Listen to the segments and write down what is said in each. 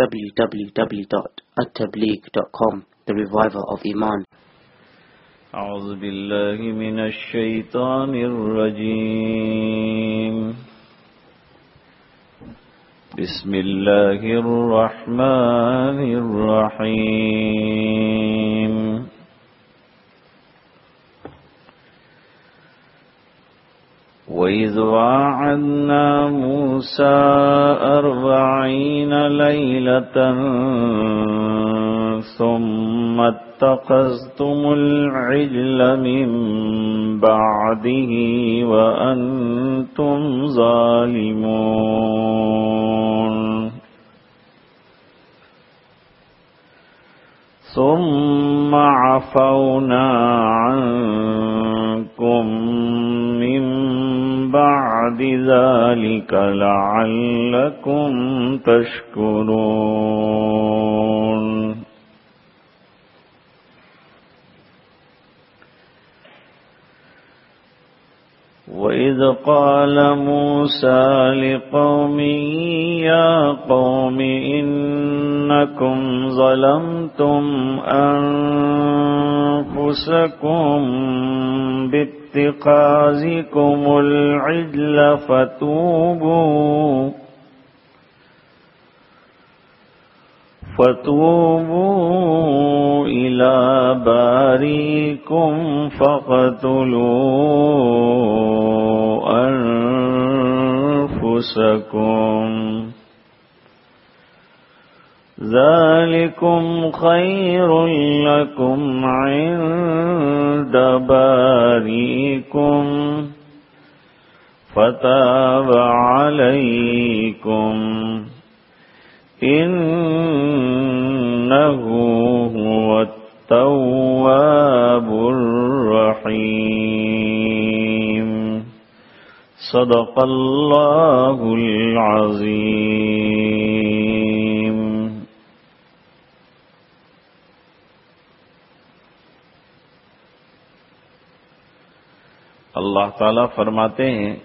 www.attableek.com The Reviver of Iman. أعوذ بالله من الشيطان الرجيم. بسم الله الرحمن الرحيم. وإذ وعدنا موسى أربعين ليلة ثم اتخذتم العجل من بعده وأنتم ظالمون ثم عفونا عنكم بعد ذلك لعلكم تشكرون. وإذ قال موسى لقومه يا قوم إنكم ظلمتم أنفسكم باتخاذكم العجل فتوبوا. فتوبوا إلى باريكم فقتلوا أنفسكم. ذلكم خير لكم عند باريكم فتاب عليكم إنه هو التواب الرحيم صدق الله العظيم اللہ تعالی فرماتے ہیں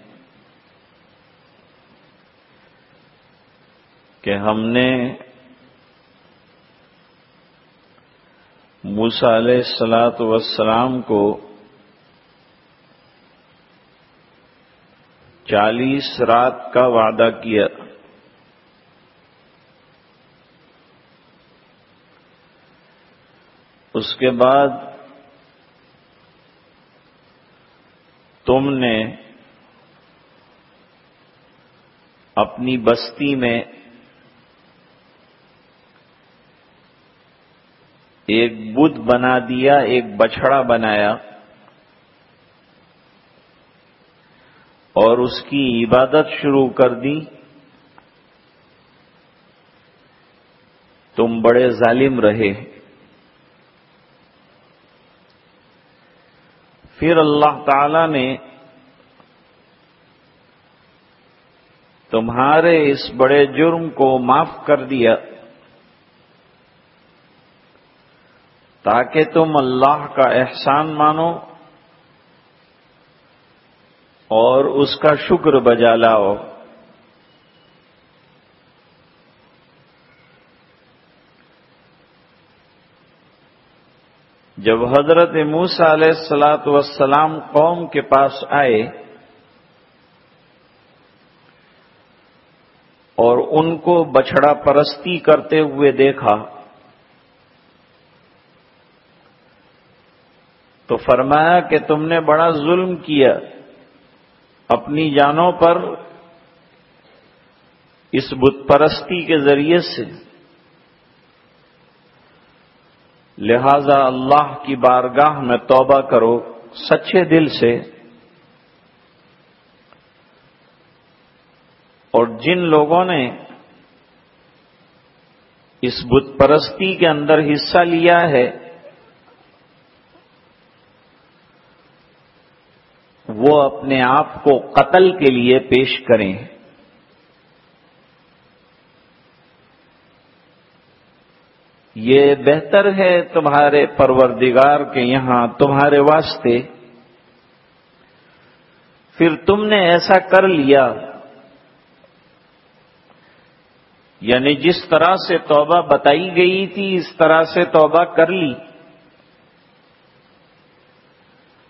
کہ ہم نے موسا علیہ السلاۃ وسلام کو چالیس رات کا وعدہ کیا۔ اس کے بعد تم نے اپنی بستی میں ایک بدھ بنا دیا، ایک بچڑا بنایا اور اس کی عبادت شروع کر دی۔ تم بڑے ظالم رہے۔ پھر اللہ تعالی نے تمہارے اس بڑے جرم کو معاف کر دیا تاکہ تم اللہ کا احسان مانو اور اس کا شکر بجا لاؤ۔ جب حضرت موسا علیہ السلاۃ وسلام قوم کے پاس آئے اور ان کو بچڑا پرستی کرتے ہوئے دیکھا تو فرمایا کہ تم نے بڑا ظلم کیا اپنی جانوں پر اس بت پرستی کے ذریعے سے۔ لہذا اللہ کی بارگاہ میں توبہ کرو، سچے دل سے۔ اور جن لوگوں نے اس بت پرستی کے اندر حصہ لیا ہے، وہ اپنے آپ کو قتل کے لیے پیش کریں۔ یہ بہتر ہے تمہارے پروردگار کے یہاں، تمہارے واسطے۔ پھر تم نے ایسا کر لیا۔ یعنی جس طرح سے توبہ بتائی گئی تھی، اس طرح سے توبہ کر لی۔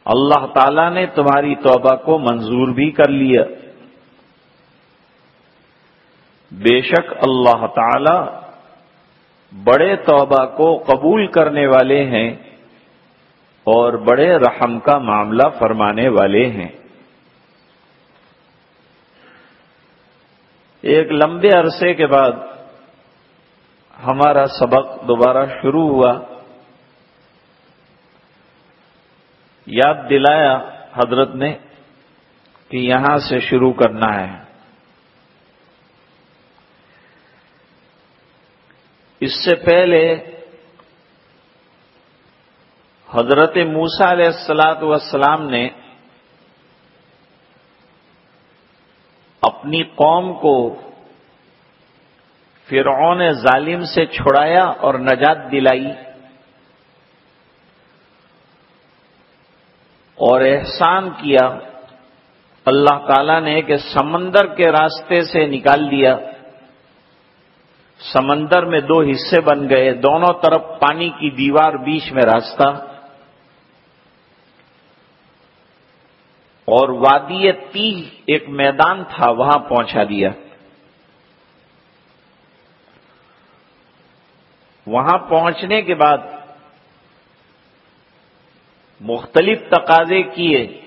اللہ تعالی نے تمہاری توبہ کو منظور بھی کر لیا۔ بے شک اللہ تعالی بڑے توبہ کو قبول کرنے والے ہیں اور بڑے رحم کا معاملہ فرمانے والے ہیں۔ ایک لمبے عرصے کے بعد ہمارا سبق دوبارہ شروع ہوا۔ یاد دلایا حضرت نے کہ یہاں سے شروع کرنا ہے۔ اس سے پہلے حضرت موسا علیہ السلاط والسلام نے اپنی قوم کو فرعون ظالم سے چھڑایا اور نجات دلائی اور احسان کیا۔ اللہ تعالی نے کہ سمندر کے راستے سے نکال دیا۔ سمندر میں دو حصے بن گئے، دونوں طرف پانی کی دیوار بیچ میں راستہ۔ اور وادی تی ایک میدان تھا، وہاں پہنچا دیا۔ وہاں پہنچنے کے بعد مختلف تقاضے کیے۔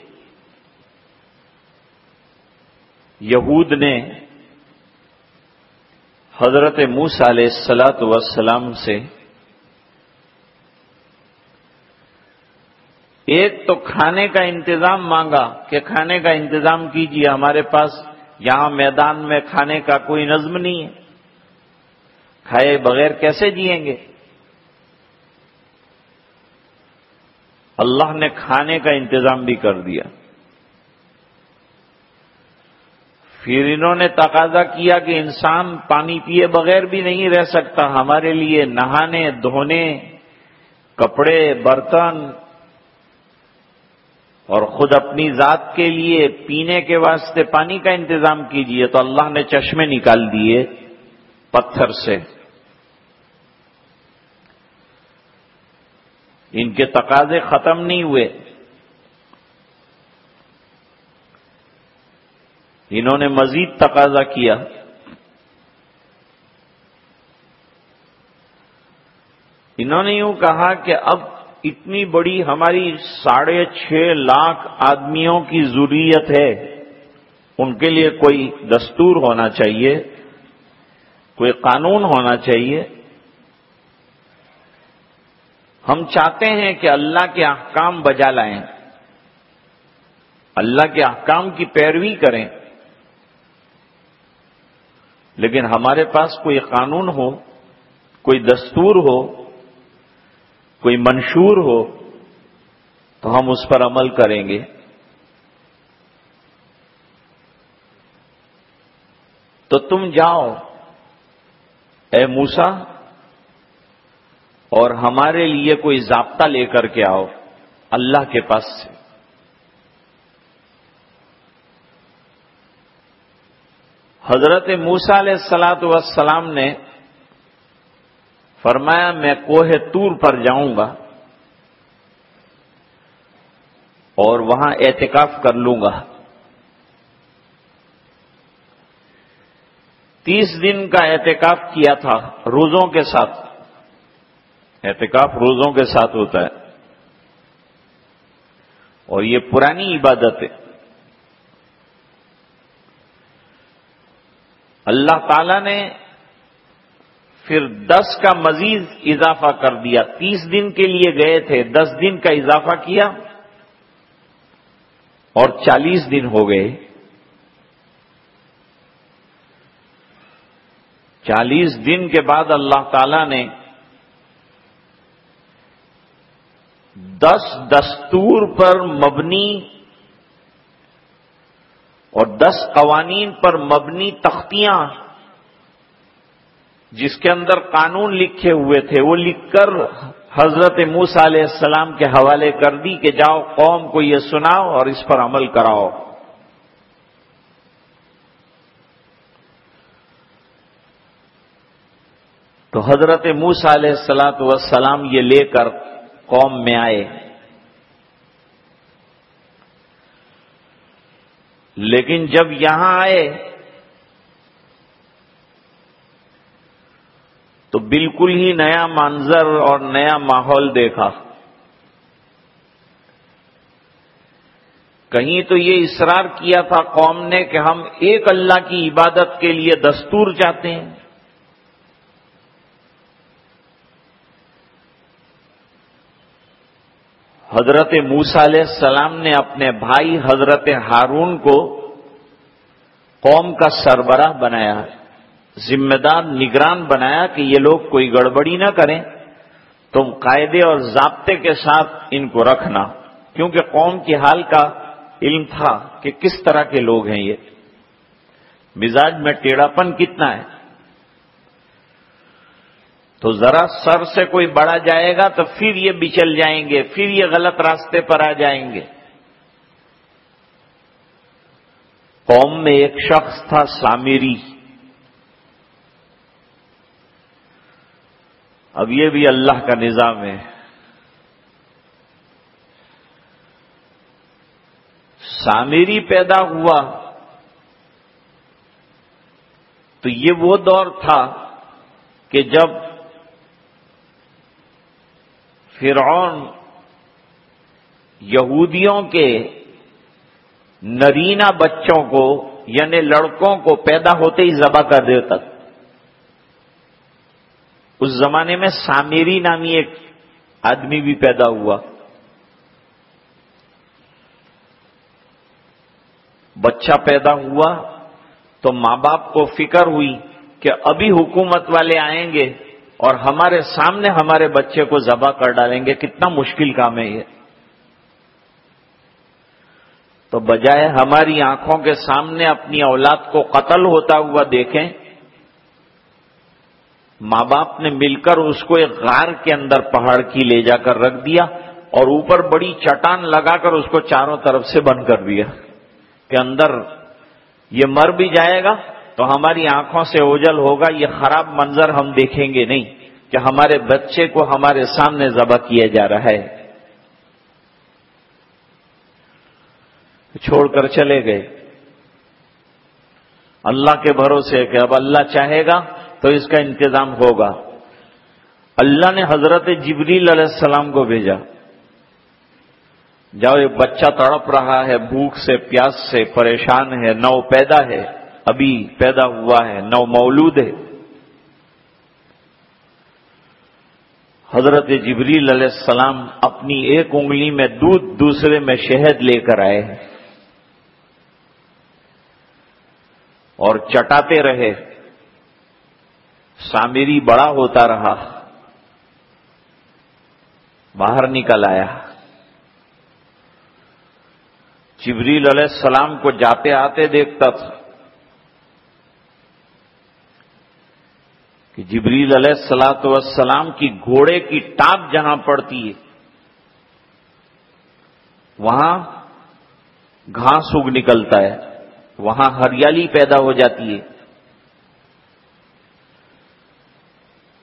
یہود نے حضرت موس علیہ السلاۃ وسلام سے ایک تو کھانے کا انتظام مانگا کہ کھانے کا انتظام کیجیے ہمارے پاس یہاں میدان میں کھانے کا کوئی نظم نہیں ہے۔ کھائے بغیر کیسے جیئیں گے؟ اللہ نے کھانے کا انتظام بھی کر دیا۔ پھر انہوں نے تقاضا کیا کہ انسان پانی پیے بغیر بھی نہیں رہ سکتا۔ ہمارے لیے نہانے، دھونے، کپڑے، برتن اور خود اپنی ذات کے لیے پینے کے واسطے پانی کا انتظام کیجیے تو اللہ نے چشمے نکال دیے پتھر سے۔ ان کے تقاضے ختم نہیں ہوئے۔ انہوں نے مزید تقاضا کیا۔ انہوں نے یوں کہا کہ اب اتنی بڑی ہماری ساڑھے چھ لاکھ آدمیوں کی ضروریت ہے، ان کے لیے کوئی دستور ہونا چاہیے، کوئی قانون ہونا چاہیے۔ ہم چاہتے ہیں کہ اللہ کے احکام بجا لائیں، اللہ کے احکام کی پیروی کریں۔ لیکن ہمارے پاس کوئی قانون ہو، کوئی دستور ہو، کوئی منشور ہو، تو ہم اس پر عمل کریں گے۔ تو تم جاؤ، اے موسا اور ہمارے لیے کوئی ضابطہ لے کر کے آؤ، اللہ کے پاس سے۔ حضرت موسا علیہ السلاط وسلام نے فرمایا، میں کوہ تور پر جاؤں گا اور وہاں احتکاف کر لوں گا۔ تیس دن کا احتکاف کیا تھا روزوں کے ساتھ۔ احتکاف روزوں کے ساتھ ہوتا ہے۔ اور یہ پرانی عبادت ہے۔ اللہ تعالی نے پھر دس کا مزید اضافہ کر دیا تیس دن کے لیے گئے تھے، دس دن کا اضافہ کیا اور چالیس دن ہو گئے۔ چالیس دن کے بعد اللہ تعالی نے دس دستور پر مبنی اور دس قوانین پر مبنی تختیاں جس کے اندر قانون لکھے ہوئے تھے، وہ لکھ کر حضرت موس علیہ السلام کے حوالے کر دی کہ جاؤ قوم کو یہ سناؤ اور اس پر عمل کراؤ۔ تو حضرت موس علیہ السلاۃ وسلام یہ لے کر قوم میں آئے۔ لیکن جب یہاں آئے تو بالکل ہی نیا منظر اور نیا ماحول دیکھا۔ کہیں تو یہ اصرار کیا تھا قوم نے کہ ہم ایک اللہ کی عبادت کے لیے دستور چاہتے ہیں۔ حضرت موسا علیہ السلام نے اپنے بھائی حضرت ہارون کو قوم کا سربراہ بنایا ذمہ دار نگران بنایا کہ یہ لوگ کوئی گڑبڑی نہ کریں۔ تم قاعدے اور ضابطے کے ساتھ ان کو رکھنا۔ کیونکہ قوم کی حال کا علم تھا کہ کس طرح کے لوگ ہیں یہ۔ مزاج میں ٹیڑھاپن کتنا ہے؟ تو ذرا سر سے کوئی بڑا جائے گا تو پھر یہ بچل جائیں گے، پھر یہ غلط راستے پر آ جائیں گے۔ قوم میں ایک شخص تھا سامری اب یہ بھی اللہ کا نظام ہے۔ سامری پیدا ہوا۔ تو یہ وہ دور تھا کہ جب فرعون یہودیوں کے نرینا بچوں کو یعنی لڑکوں کو پیدا ہوتے ہی ذبح کر دیتا اس زمانے میں سامیری نامی ایک آدمی بھی پیدا ہوا۔ بچہ پیدا ہوا تو ماں باپ کو فکر ہوئی کہ ابھی حکومت والے آئیں گے اور ہمارے سامنے ہمارے بچے کو ذبح کر ڈالیں گے۔ کتنا مشکل کام ہے یہ۔ تو بجائے ہماری آنکھوں کے سامنے اپنی اولاد کو قتل ہوتا ہوا دیکھیں، ماں باپ نے مل کر اس کو ایک غار کے اندر پہاڑ کی لے جا کر رکھ دیا اور اوپر بڑی چٹان لگا کر اس کو چاروں طرف سے بند کر دیا کہ اندر یہ مر بھی جائے گا تو ہماری آنکھوں سے اوجل ہوگا، یہ خراب منظر ہم دیکھیں گے نہیں کہ ہمارے بچے کو ہمارے سامنے ذبح کیا جا رہا ہے۔ چھوڑ کر چلے گئے۔ اللہ کے بھروسے کہ اب اللہ چاہے گا تو اس کا انتظام ہوگا۔ اللہ نے حضرت جبریل علیہ السلام کو بھیجا۔ جاؤ، ایک بچہ تڑپ رہا ہے، بھوک سے، پیاس سے، پریشان ہے، نو پیدا ہے۔ ابھی پیدا ہوا ہے، نو مولود ہے۔ حضرت جبریل علیہ السلام اپنی ایک انگلی میں دودھ دوسرے میں شہد لے کر آئے اور چٹاتے رہے۔ سامری بڑا ہوتا رہا۔ باہر نکل آیا۔ جبریل علیہ السلام کو جاتے آتے دیکھتا تھا۔ کہ جبریل علیہ السلاۃ والسلام کی گھوڑے کی ٹاپ جہاں پڑتی ہے، وہاں گھاس اگ نکلتا ہے، وہاں ہریالی پیدا ہو جاتی ہے۔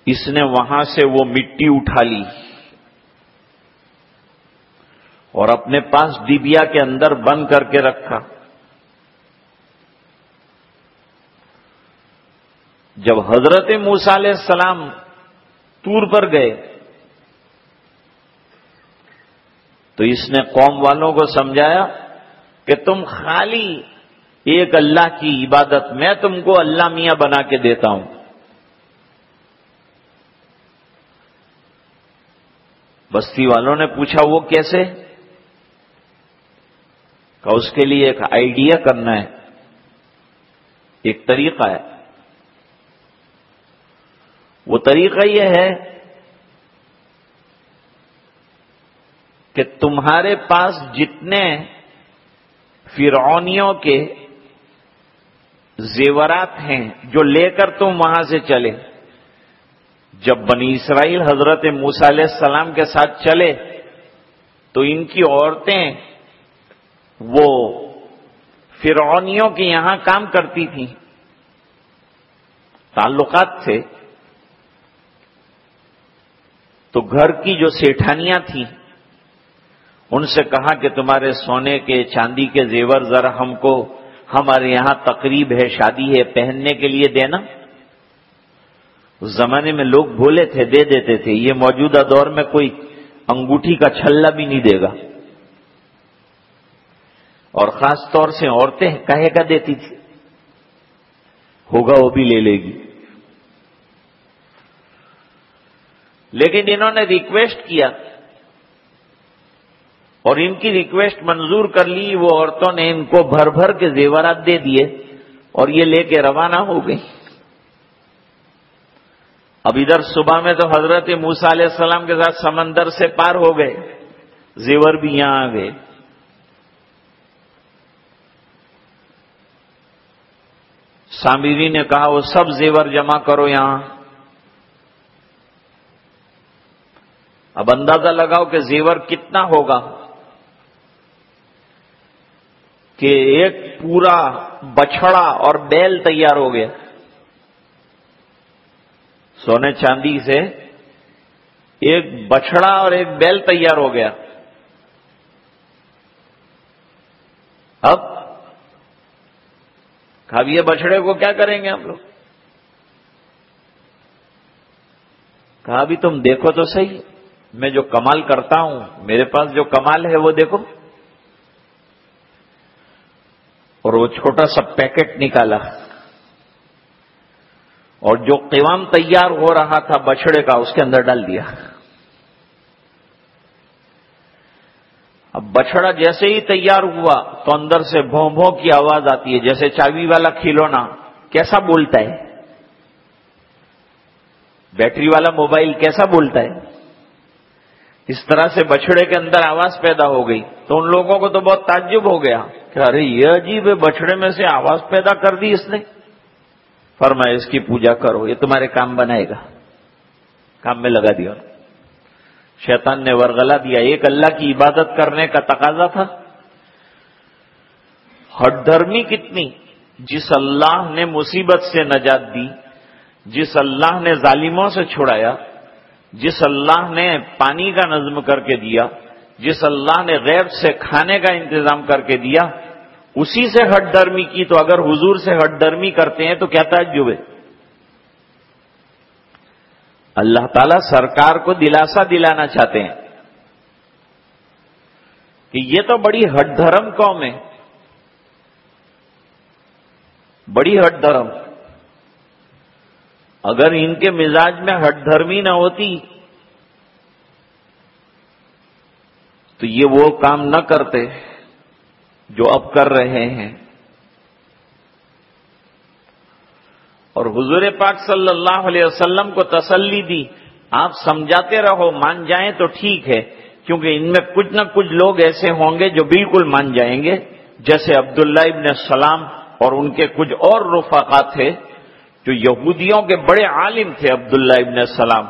اس نے وہاں سے وہ مٹی اٹھا لی اور اپنے پاس ڈبیا کے اندر بند کر کے رکھا۔ جب حضرت موسا علیہ السلام تور پر گئے، تو اس نے قوم والوں کو سمجھایا کہ تم خالی ایک اللہ کی عبادت میں تم کو اللہ میاں بنا کے دیتا ہوں۔ بستی والوں نے پوچھا، وہ کیسے؟ کہ اس کے لیے ایک آئیڈیا کرنا ہے، ایک طریقہ ہے۔ وہ طریقہ یہ ہے کہ تمہارے پاس جتنے فرعونیوں کے زیورات ہیں جو لے کر تم وہاں سے چلے، جب بنی اسرائیل حضرت موسیٰ علیہ السلام کے ساتھ چلے، تو ان کی عورتیں وہ فرعونیوں کے یہاں کام کرتی تھیں۔ تعلقات تھے۔ تو گھر کی جو سیٹھانیاں تھیں، ان سے کہا کہ تمہارے سونے کے چاندی کے زیور ذرا ہم کو، ہمارے یہاں تقریب ہے، شادی ہے، پہننے کے لیے دینا۔ اس زمانے میں لوگ بولے تھے، دے دیتے تھے۔ یہ موجودہ دور میں کوئی انگوٹھی کا چھلا بھی نہیں دے گا۔ اور خاص طور سے عورتیں کہے کا دیتی تھی، ہوگا وہ بھی لے لے گی۔ لیکن انہوں نے ریکویسٹ کیا اور ان کی ریکویسٹ منظور کر لی، وہ عورتوں نے ان کو بھر بھر کے زیورات دے دیے اور یہ لے کے روانہ ہو گئی اب ادھر صبح میں تو حضرت موسا علیہ السلام کے ساتھ سمندر سے پار ہو گئے، زیور بھی یہاں آ گئے۔ سامری نے کہا، وہ سب زیور جمع کرو یہاں۔ اب اندازہ لگاؤ کہ زیور کتنا ہوگا کہ ایک پورا بچڑا اور بیل تیار ہو گیا سونے چاندی سے ایک بچڑا اور ایک بیل تیار ہو گیا اب یہ بچڑے کو کیا کریں گے ہم لوگ کہا بھی تم دیکھو تو صحیح میں جو کمال کرتا ہوں، میرے پاس جو کمال ہے، وہ دیکھو۔ اور وہ چھوٹا سا پیکٹ نکالا۔ اور جو قیوام تیار ہو رہا تھا بچڑے کا، اس کے اندر ڈال دیا۔ اب بچڑا جیسے ہی تیار ہوا، تو اندر سے بھوں بھوں کی آواز آتی ہے، جیسے چاوی والا کھلونا۔ کیسا بولتا ہے؟ بیٹری والا موبائل کیسا بولتا ہے؟ اس طرح سے بچڑے کے اندر آواز پیدا ہو گئی تو ان لوگوں کو تو بہت تعجب ہو گیا کہ ارے یہ عجیب ہے بچڑے میں سے آواز پیدا کر دی اس نے۔ فرمایا، اس کی پوجا کرو، یہ تمہارے کام بنائے گا۔ کام میں لگا دیا۔ شیطان نے ورگلا دیا۔ ایک اللہ کی عبادت کرنے کا تقاضا تھا۔ ہٹ دھرمی کتنی، جس اللہ نے مصیبت سے نجات دی، جس اللہ نے ظالموں سے چھڑایا جس اللہ نے پانی کا نظم کر کے دیا، جس اللہ نے غیب سے کھانے کا انتظام کر کے دیا، اسی سے ہٹ درمی کی۔ تو اگر حضور سے ہٹ درمی کرتے ہیں تو کیا تعجب ہے؟ اللہ تعالی سرکار کو دلاسا دلانا چاہتے ہیں کہ یہ تو بڑی ہٹ دھرم قوم ہے۔ بڑی ہٹ دھرم۔ اگر ان کے مزاج میں ہٹ دھرمی نہ ہوتی تو یہ وہ کام نہ کرتے جو اب کر رہے ہیں۔ اور حضور پاک صلی اللہ علیہ وسلم کو تسلی دی۔ آپ سمجھاتے رہو، مان جائیں تو ٹھیک ہے، کیونکہ ان میں کچھ نہ کچھ لوگ ایسے ہوں گے جو بالکل مان جائیں گے۔ جیسے عبداللہ ابن السلام اور ان کے کچھ اور رفقات تھے۔ جو یہودیوں کے بڑے عالم تھے عبداللہ ابن السلام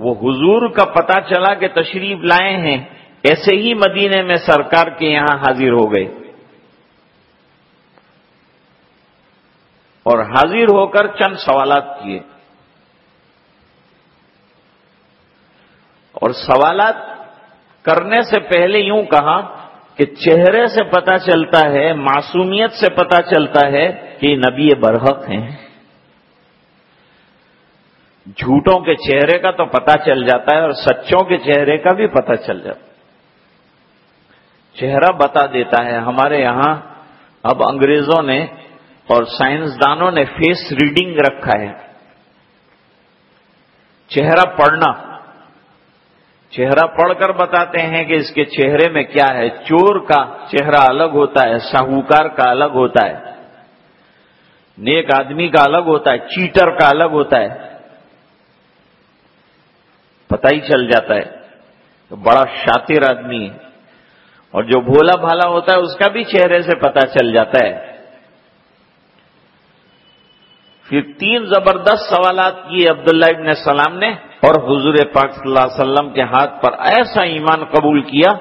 وہ حضور کا پتا چلا کہ تشریف لائے ہیں، ایسے ہی مدینے میں سرکار کے یہاں حاضر ہو گئے۔ اور حاضر ہو کر چند سوالات کیے۔ اور سوالات کرنے سے پہلے یوں کہا کہ چہرے سے پتا چلتا ہے، معصومیت سے پتا چلتا ہے کہ نبی برحق ہیں۔ جھوٹوں کے چہرے کا تو پتا چل جاتا ہے اور سچوں کے چہرے کا بھی پتا چل جاتا ہے۔ چہرہ بتا دیتا ہے، ہمارے یہاں اب انگریزوں نے اور سائنسدانوں نے فیس ریڈنگ رکھا ہے۔ چہرہ پڑھنا۔ چہرہ پڑھ کر بتاتے ہیں کہ اس کے چہرے میں کیا ہے۔ چور کا چہرہ الگ ہوتا ہے، ساہوکار کا الگ ہوتا ہے۔ نیک آدمی کا الگ ہوتا ہے، چیٹر کا الگ ہوتا ہے۔ پتہ ہی چل جاتا ہے بڑا شاطر آدمی ہے۔ اور جو بھولا بھالا ہوتا ہے، اس کا بھی چہرے سے پتا چل جاتا ہے۔ پھر تین زبردست سوالات کیے عبداللہ ابن السلام نے اور حضور پاک صلی اللہ علیہ وسلم کے ہاتھ پر ایسا ایمان قبول کیا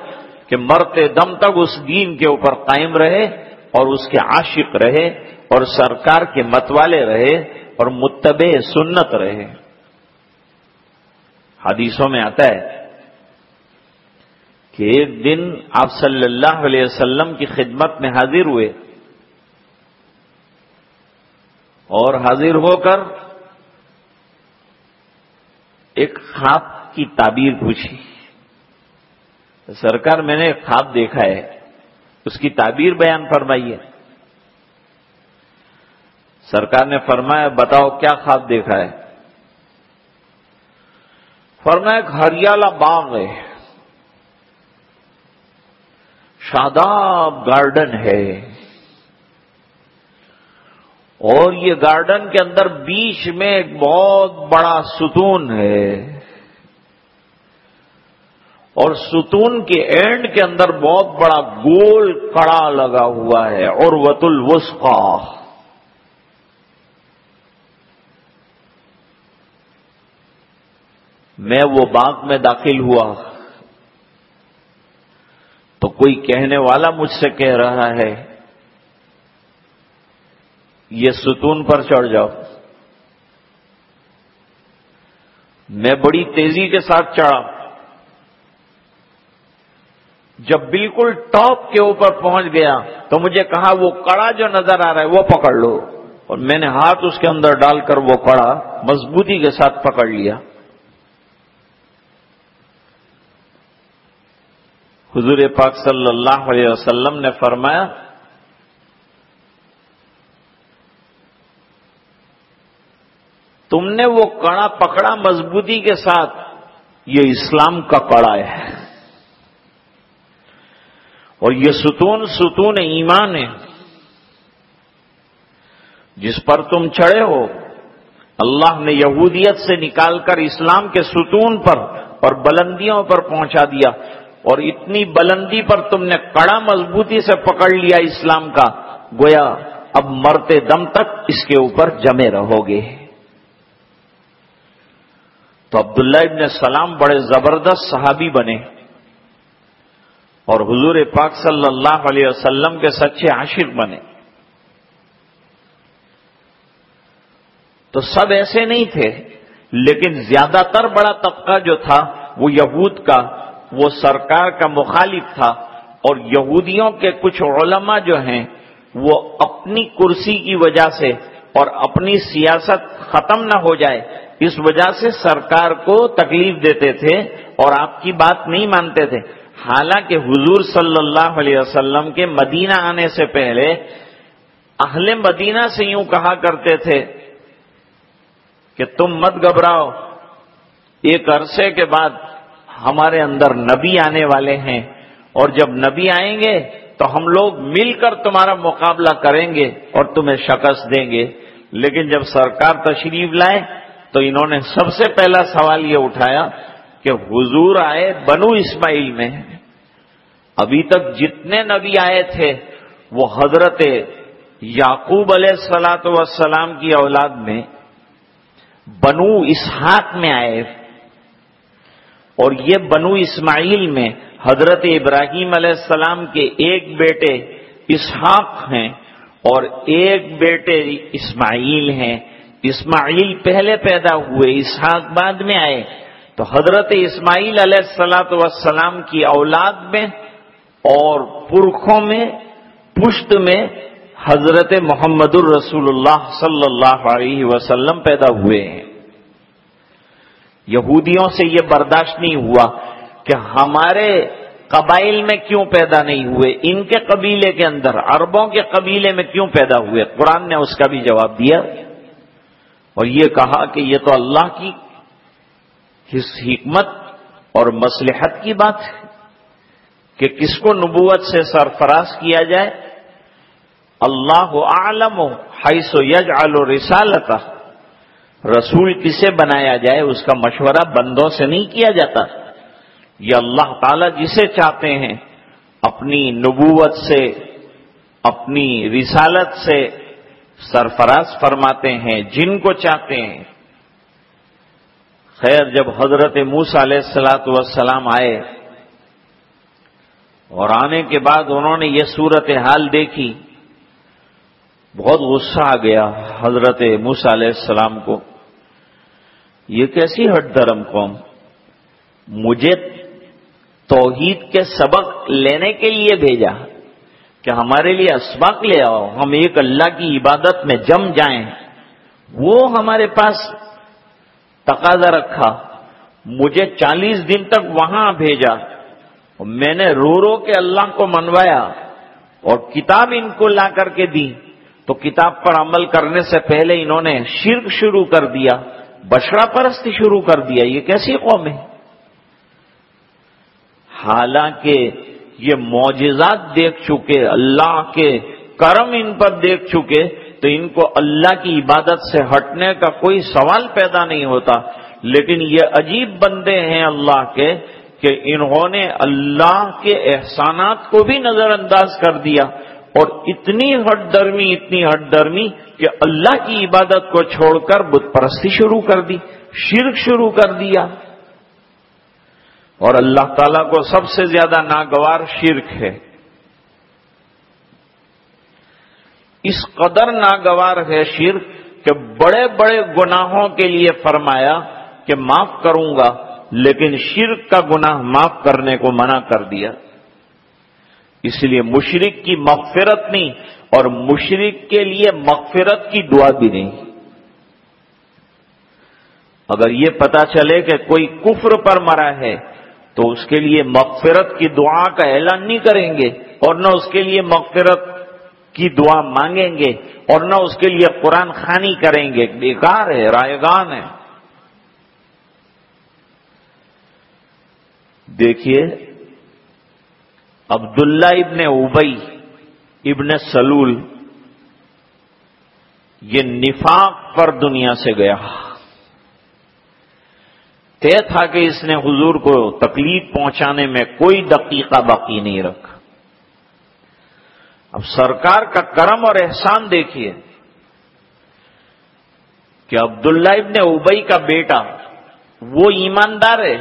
کہ مرتے دم تک اس دین کے اوپر قائم رہے۔ اور اس کے عاشق رہے اور سرکار کے متوالے رہے اور متبع سنت رہے۔ حدیثوں میں آتا ہے کہ ایک دن آپ صلی اللہ علیہ وسلم کی خدمت میں حاضر ہوئے اور حاضر ہو کر ایک خواب کی تعبیر پوچھی۔ سرکار میں نے ایک خواب دیکھا ہے۔ اس کی تعبیر بیان فرمائی ہے سرکار نے فرمایا، بتاؤ کیا خواب دیکھا ہے؟ فرمایا، ایک ہریالہ باغ ہے۔ شاداب گارڈن ہے۔ اور یہ گارڈن کے اندر بیچ میں ایک بہت بڑا ستون ہے۔ اور ستون کے اینڈ کے اندر بہت بڑا گول کڑا لگا ہوا ہے اور وت الوسقا میں وہ باغ میں داخل ہوا۔ تو کوئی کہنے والا مجھ سے کہہ رہا ہے، یہ ستون پر چڑھ جاؤ۔ میں بڑی تیزی کے ساتھ چڑھا۔ جب بالکل ٹاپ کے اوپر پہنچ گیا تو مجھے کہا وہ کڑا جو نظر آ رہا ہے وہ پکڑ لو اور میں نے ہاتھ اس کے اندر ڈال کر وہ کڑا مضبوطی کے ساتھ پکڑ لیا۔ حضور پاک صلی اللہ علیہ وسلم نے فرمایا، تم نے وہ کڑا پکڑا مضبوطی کے ساتھ، یہ اسلام کا کڑا ہے۔ اور یہ ستون ستون ایمان ہے جس پر تم چڑھے ہو، اللہ نے یہودیت سے نکال کر اسلام کے ستون پر اور بلندیوں پر پہنچا دیا۔ اور اتنی بلندی پر تم نے کڑا مضبوطی سے پکڑ لیا اسلام کا۔ گویا اب مرتے دم تک اس کے اوپر جمے رہو گے۔ تو عبداللہ ابن سلام بڑے زبردست صحابی بنے۔ اور حضور پاک صلی اللہ علیہ وسلم کے سچے عاشق بنے۔ تو سب ایسے نہیں تھے، لیکن زیادہ تر بڑا طبقہ جو تھا، وہ یہود کا، وہ سرکار کا مخالف تھا۔ اور یہودیوں کے کچھ علماء جو ہیں، وہ اپنی کرسی کی وجہ سے اور اپنی سیاست ختم نہ ہو جائے، اس وجہ سے سرکار کو تکلیف دیتے تھے اور آپ کی بات نہیں مانتے تھے۔ حالانکہ حضور صلی اللہ علیہ وسلم کے مدینہ آنے سے پہلے اہل مدینہ سے یوں کہا کرتے تھے کہ تم مت گھبراؤ، ایک عرصے کے بعد ہمارے اندر نبی آنے والے ہیں اور جب نبی آئیں گے تو ہم لوگ مل کر تمہارا مقابلہ کریں گے اور تمہیں شکست دیں گے۔ لیکن جب سرکار تشریف لائے تو انہوں نے سب سے پہلا سوال یہ اٹھایا کہ حضور آئے بنو اسماعیل میں ابھی تک جتنے نبی آئے تھے، وہ حضرت یعقوب علیہ السلاۃ وسلام کی اولاد میں بنو اسحاق میں آئے اور یہ بنو اسماعیل میں حضرت ابراہیم علیہ السلام کے ایک بیٹے اسحاق ہیں اور ایک بیٹے اسماعیل ہیں۔ اسماعیل پہلے پیدا ہوئے، اسحاق بعد میں آئے۔ تو حضرت اسماعیل علیہ السلاۃ وسلام کی اولاد میں اور پرکھوں میں، پشت میں حضرت محمد الرسول اللہ صلی اللہ علیہ وسلم پیدا ہوئے ہیں۔ یہودیوں سے یہ برداشت نہیں ہوا کہ ہمارے قبائل میں کیوں پیدا نہیں ہوئے، ان کے قبیلے کے اندر، عربوں کے قبیلے میں کیوں پیدا ہوئے؟ قرآن نے اس کا بھی جواب دیا۔ اور یہ کہا کہ یہ تو اللہ کی حکمت اور مسلحت کی بات ہے کہ کس کو نبوت سے سرفراز کیا جائے؟ اللہ عالم حیث یج آل و رسالتا رسول کسے بنایا جائے اس کا مشورہ بندوں سے نہیں کیا جاتا۔ یہ اللہ تعالی جسے چاہتے ہیں، اپنی نبوت سے، اپنی رسالت سے سرفراز فرماتے ہیں، جن کو چاہتے ہیں۔ خیر جب حضرت موس علیہ السلاۃ والسلام آئے اور آنے کے بعد انہوں نے یہ صورت حال دیکھی، بہت غصہ آ گیا حضرت موس علیہ السلام کو۔ یہ کیسی ہٹ دھرم قوم؟ مجھے توحید کے سبق لینے کے لیے بھیجا کہ ہمارے لیے اسباق لے آؤ، ہم ایک اللہ کی عبادت میں جم جائیں۔ وہ ہمارے پاس تقاضا رکھا، مجھے چالیس دن تک وہاں بھیجا۔ میں نے رو رو کے اللہ کو منوایا اور کتاب ان کو لا کر کے دی۔ تو کتاب پر عمل کرنے سے پہلے انہوں نے شرک شروع کر دیا، بشرا پرستی شروع کر دیا۔ یہ کیسی قوم ہے؟ حالانکہ یہ معجزات دیکھ چکے، اللہ کے کرم ان پر دیکھ چکے۔ تو ان کو اللہ کی عبادت سے ہٹنے کا کوئی سوال پیدا نہیں ہوتا۔ لیکن یہ عجیب بندے ہیں اللہ کے کہ انہوں نے اللہ کے احسانات کو بھی نظر انداز کر دیا۔ اور اتنی ہٹ درمی اتنی ہٹ درمی کہ اللہ کی عبادت کو چھوڑ کر بت پرستی شروع کر دی، شرک شروع کر دیا۔ اور اللہ تعالی کو سب سے زیادہ ناگوار شرک ہے۔ اس قدر ناگوار ہے شرک کہ بڑے بڑے گناہوں کے لیے فرمایا کہ معاف کروں گا، لیکن شرک کا گناہ معاف کرنے کو منع کر دیا۔ اس لیے مشرق کی مغفرت نہیں اور مشرق کے لیے مغفرت کی دعا بھی نہیں۔ اگر یہ پتا چلے کہ کوئی کفر پر مرا ہے، تو اس کے لیے مغفرت کی دعا کا اعلان نہیں کریں گے اور نہ اس کے لیے مغفرت کی دعا مانگیں گے اور نہ اس کے لیے قرآن خانی کریں گے۔ بیکار ہے رائے گان ہے۔ دیکھیے، عبداللہ ابن ابئی ابن سلول، یہ نفاق پر دنیا سے گیا۔ طے تھا کہ اس نے حضور کو تکلیف پہنچانے میں کوئی دقیقہ باقی نہیں رکھا۔ اب سرکار کا کرم اور احسان دیکھیے کہ عبداللہ ابن ابئی کا بیٹا وہ ایماندار ہے،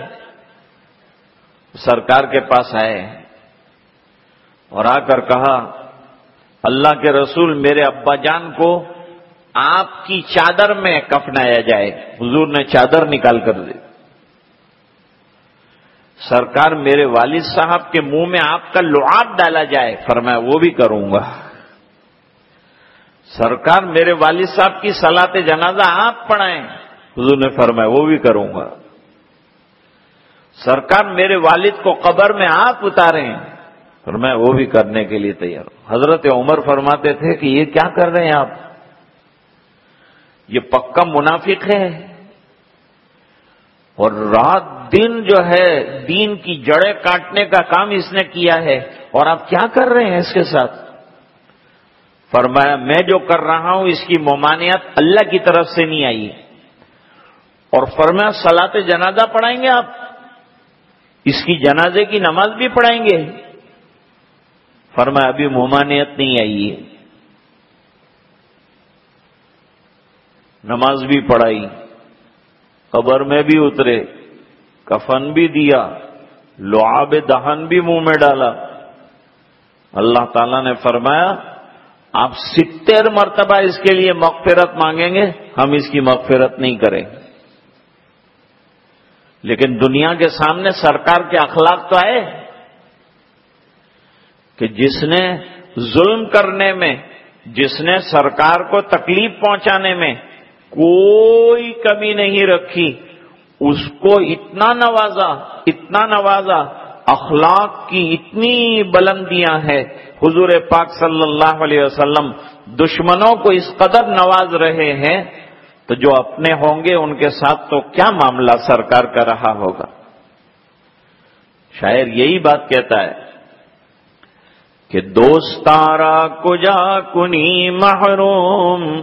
سرکار کے پاس آئے اور آ کر کہا، اللہ کے رسول میرے ابا جان کو آپ کی چادر میں کفنایا جائے، حضور نے چادر نکال کر دی سرکار میرے والد صاحب کے منہ میں آپ کا لعاب ڈالا جائے، فرمایا وہ بھی کروں گا۔ سرکار میرے والد صاحب کی سلاط جنازہ آپ پڑھائیں۔ حضور نے فرمایا وہ بھی کروں گا۔ سرکار میرے والد کو قبر میں آپ اتاریں۔ فرمایا وہ بھی کرنے کے لیے تیار۔ ہوں حضرت عمر فرماتے تھے کہ یہ کیا کر رہے ہیں آپ؟ یہ پکا منافق ہے۔ اور رات دن جو ہے دین کی جڑیں کاٹنے کا کام اس نے کیا ہے اور آپ کیا کر رہے ہیں اس کے ساتھ؟ فرمایا، میں جو کر رہا ہوں، اس کی ممانعت اللہ کی طرف سے نہیں آئی اور فرمایا سلاط جنازہ پڑھائیں گے آپ؟ اس کی جنازے کی نماز بھی پڑھائیں گے۔ فرمایا، ابھی ممانعت نہیں آئی ہے۔ نماز بھی پڑھائی۔ قبر میں بھی اترے، کفن بھی دیا، لعاب دہن بھی منہ میں ڈالا۔ اللہ تعالیٰ نے فرمایا، آپ ستر مرتبہ اس کے لیے مغفرت مانگیں گے، ہم اس کی مغفرت نہیں کریں۔ لیکن دنیا کے سامنے سرکار کے اخلاق تو آئے، کہ جس نے ظلم کرنے میں، جس نے سرکار کو تکلیف پہنچانے میں کوئی کمی نہیں رکھی۔ اس کو اتنا نوازا اتنا نوازا، اخلاق کی اتنی بلندیاں ہیں۔ حضور پاک صلی اللہ علیہ وسلم دشمنوں کو اس قدر نواز رہے ہیں، تو جو اپنے ہوں گے، ان کے ساتھ تو کیا معاملہ سرکار کا رہا ہوگا؟ شاعر یہی بات کہتا ہے کہ دوستارا کجا کنی محروم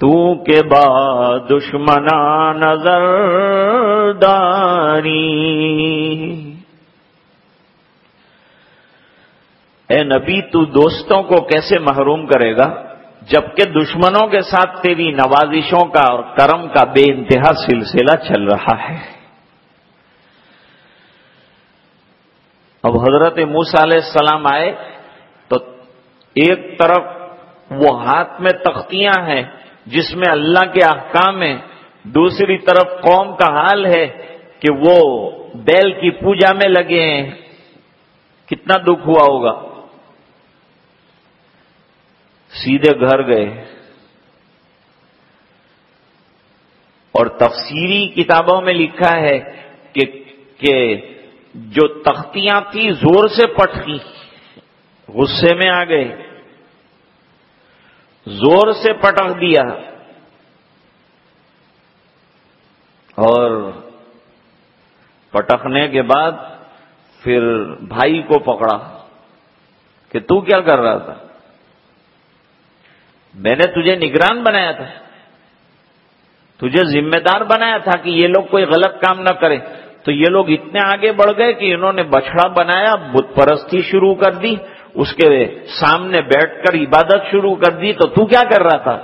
تو کے بعد دشمنا نظر داری اے نبی، تو دوستوں کو کیسے محروم کرے گا؟ جبکہ دشمنوں کے ساتھ تیری نوازشوں کا اور کرم کا بے انتہا سلسلہ چل رہا ہے۔ اب حضرت موسا علیہ السلام آئے تو ایک طرف وہ ہاتھ میں تختیاں ہیں جس میں اللہ کے احکام ہیں، دوسری طرف قوم کا حال ہے کہ وہ بیل کی پوجا میں لگے ہیں۔ کتنا دکھ ہوا ہوگا۔ سیدھے گھر گئے۔ اور تفسیری کتابوں میں لکھا ہے کہ کہ جو تختیاں تھی زور سے پٹ گئی غصے میں آ گئے۔ زور سے پٹک دیا اور پٹکنے کے بعد پھر بھائی کو پکڑا کہ تو کیا کر رہا تھا؟ میں نے تجھے نگران بنایا تھا۔ تجھے ذمہ دار بنایا تھا کہ یہ لوگ کوئی غلط کام نہ کرے۔ تو یہ لوگ اتنے آگے بڑھ گئے کہ انہوں نے بچڑا بنایا، بت پرستی شروع کر دی۔ اس کے سامنے بیٹھ کر عبادت شروع کر دی تو تو کیا کر رہا تھا؟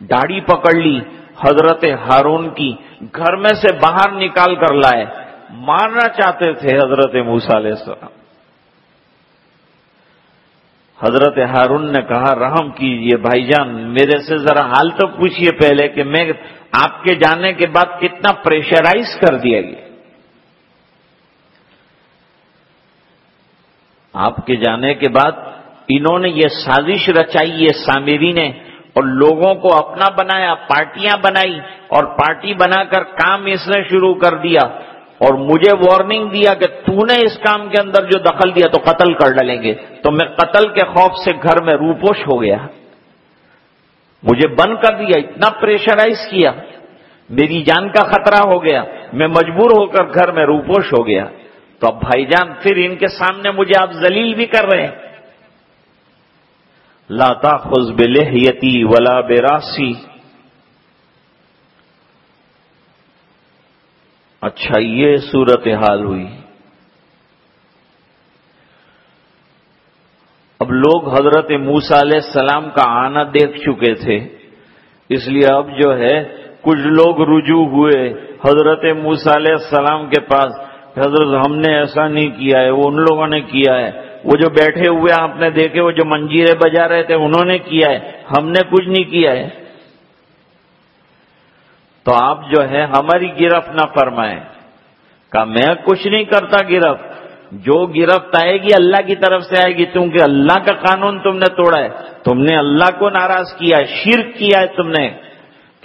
داڑھی پکڑ لی، حضرت ہارون کی گھر میں سے باہر نکال کر لائے۔ مارنا چاہتے تھے حضرت موسا علیہ السلام۔ حضرت ہارون نے کہا، رحم کیجیے بھائی جان، میرے سے ذرا حال تو پوچھئے پہلے کہ میں آپ کے جانے کے بعد کتنا پریشرائز کر دیا گیا۔ آپ کے جانے کے بعد انہوں نے یہ سازش رچائی، یہ سامری نے اور لوگوں کو اپنا بنایا، پارٹیاں بنائی اور پارٹی بنا کر کام اس نے شروع کر دیا اور مجھے وارننگ دیا کہ تو نے اس کام کے اندر جو دخل دیا تو قتل کر ڈالیں گے۔ تو میں قتل کے خوف سے گھر میں روپوش ہو گیا۔ مجھے بند کر دیا، اتنا پریشرائز کیا۔ میری جان کا خطرہ ہو گیا۔ میں مجبور ہو کر گھر میں روپوش ہو گیا۔ تو اب بھائی جان، پھر ان کے سامنے مجھے آپ ذلیل بھی کر رہے ہیں۔ لاتا خز بلحیتی ولا براسی۔ اچھا یہ صورت حال ہوئی۔ اب لوگ حضرت موسا علیہ السلام کا آنا دیکھ چکے تھے۔ اس لیے اب جو ہے، کچھ لوگ رجوع ہوئے۔ حضرت موسا علیہ السلام کے پاس حضرت ہم نے ایسا نہیں کیا ہے، وہ ان لوگوں نے کیا ہے۔ وہ جو بیٹھے ہوئے آپ نے دیکھے، وہ جو منجیرے بجا رہے تھے، انہوں نے کیا ہے۔ ہم نے کچھ نہیں کیا ہے۔ تو آپ جو ہے، ہماری گرفت نہ فرمائیں۔ کہا، میں کچھ نہیں کرتا گرفت۔ جو گرفت آئے گی، اللہ کی طرف سے آئے گی، کیونکہ اللہ کا قانون تم نے توڑا ہے۔ تم نے اللہ کو ناراض کیا ہے، شرک کیا ہے تم نے۔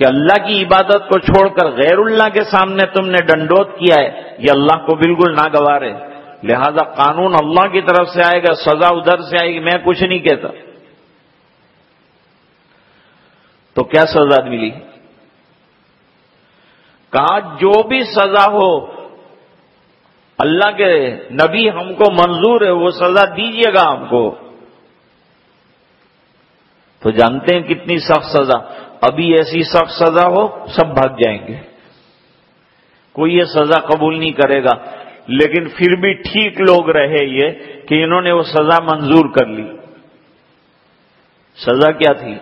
کہ اللہ کی عبادت کو چھوڑ کر غیر اللہ کے سامنے تم نے ڈنڈوت کیا ہے، یہ اللہ کو بالکل نہ گوارے لہذا قانون اللہ کی طرف سے آئے گا، سزا ادھر سے آئے گی، میں کچھ نہیں کہتا۔ تو کیا سزا ملی؟ کہا، جو بھی سزا ہو، اللہ کے نبی ہم کو منظور ہے، وہ سزا دیجیے گا ہم کو۔ تو جانتے ہیں کتنی سخت سزا۔ ابھی ایسی سخت سزا ہو، سب بھاگ جائیں گے۔ کوئی یہ سزا قبول نہیں کرے گا۔ لیکن پھر بھی ٹھیک لوگ رہے یہ کہ انہوں نے وہ سزا منظور کر لی۔ سزا کیا تھی؟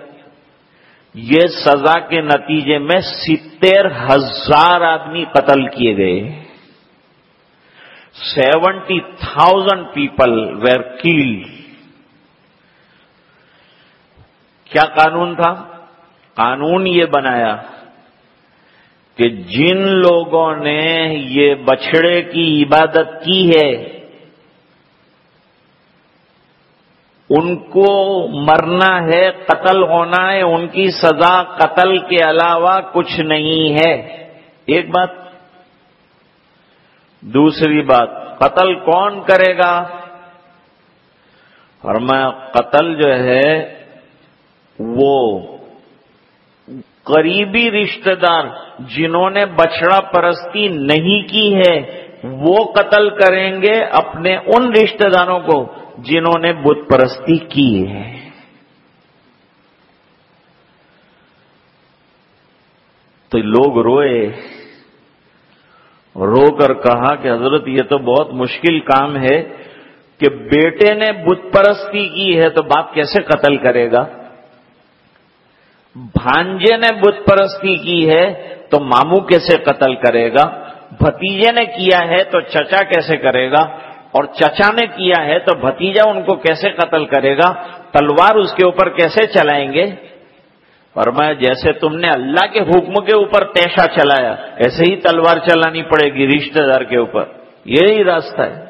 یہ سزا کے نتیجے میں ستر ہزار آدمی قتل کیے گئے۔ Seventy thousand people were killed کیا قانون تھا؟ قانون یہ بنایا کہ جن لوگوں نے یہ بچڑے کی عبادت کی ہے، ان کو مرنا ہے، قتل ہونا ہے، ان کی سزا قتل کے علاوہ کچھ نہیں ہے۔ ایک بات۔ دوسری بات۔ قتل کون کرے گا؟ اور میں قتل جو ہے، وہ قریبی رشتہ دار جنہوں نے بچڑا پرستی نہیں کی ہے، وہ قتل کریں گے اپنے ان رشتہ داروں کو جنہوں نے بت پرستی کی ہے۔ تو لوگ روئے، رو کر کہا کہ حضرت یہ تو بہت مشکل کام ہے کہ بیٹے نے بت پرستی کی ہے تو باپ کیسے قتل کرے گا؟ بھانجے نے بت پرستی کی ہے تو مامو کیسے قتل کرے گا؟ بھتیجے نے کیا ہے تو چچا کیسے کرے گا؟ اور چچا نے کیا ہے تو بھتیجا ان کو کیسے قتل کرے گا؟ تلوار اس کے اوپر کیسے چلائیں گے؟ فرمایا، جیسے تم نے اللہ کے حکم کے اوپر پیشہ چلایا، ایسے ہی تلوار چلانی پڑے گی رشتہ دار کے اوپر۔ یہی راستہ ہے۔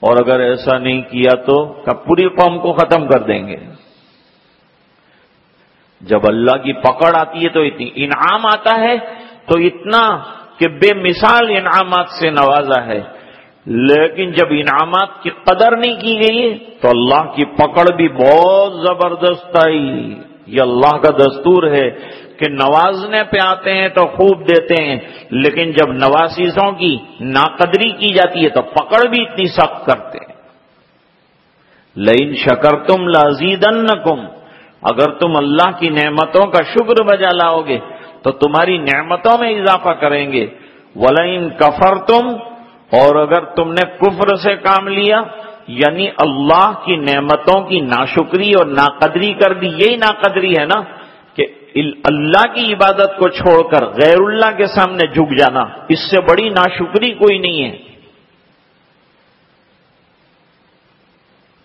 اور اگر ایسا نہیں کیا تو پوری قوم کو ختم کر دیں گے۔ جب اللہ کی پکڑ آتی ہے تو اتنی انعام آتا ہے، تو اتنا کہ بے مثال انعامات سے نوازا ہے۔ لیکن جب انعامات کی قدر نہیں کی گئی تو اللہ کی پکڑ بھی بہت زبردست آئی۔ یہ اللہ کا دستور ہے کہ نوازنے پہ آتے ہیں تو خوب دیتے ہیں، لیکن جب نوازیزوں کی ناقدری کی جاتی ہے تو پکڑ بھی اتنی سخت کرتے ہیں۔ لین شکر تم لازید اگر تم اللہ کی نعمتوں کا شکر بجا لاؤ گے، تو تمہاری نعمتوں میں اضافہ کریں گے۔ ولین کفر تم اور اگر تم نے کفر سے کام لیا یعنی اللہ کی نعمتوں کی ناشکری اور ناقدری کر دی، یہی ناقدری ہے نا کہ اللہ کی عبادت کو چھوڑ کر غیر اللہ کے سامنے جھک جانا، اس سے بڑی ناشکری کوئی نہیں ہے۔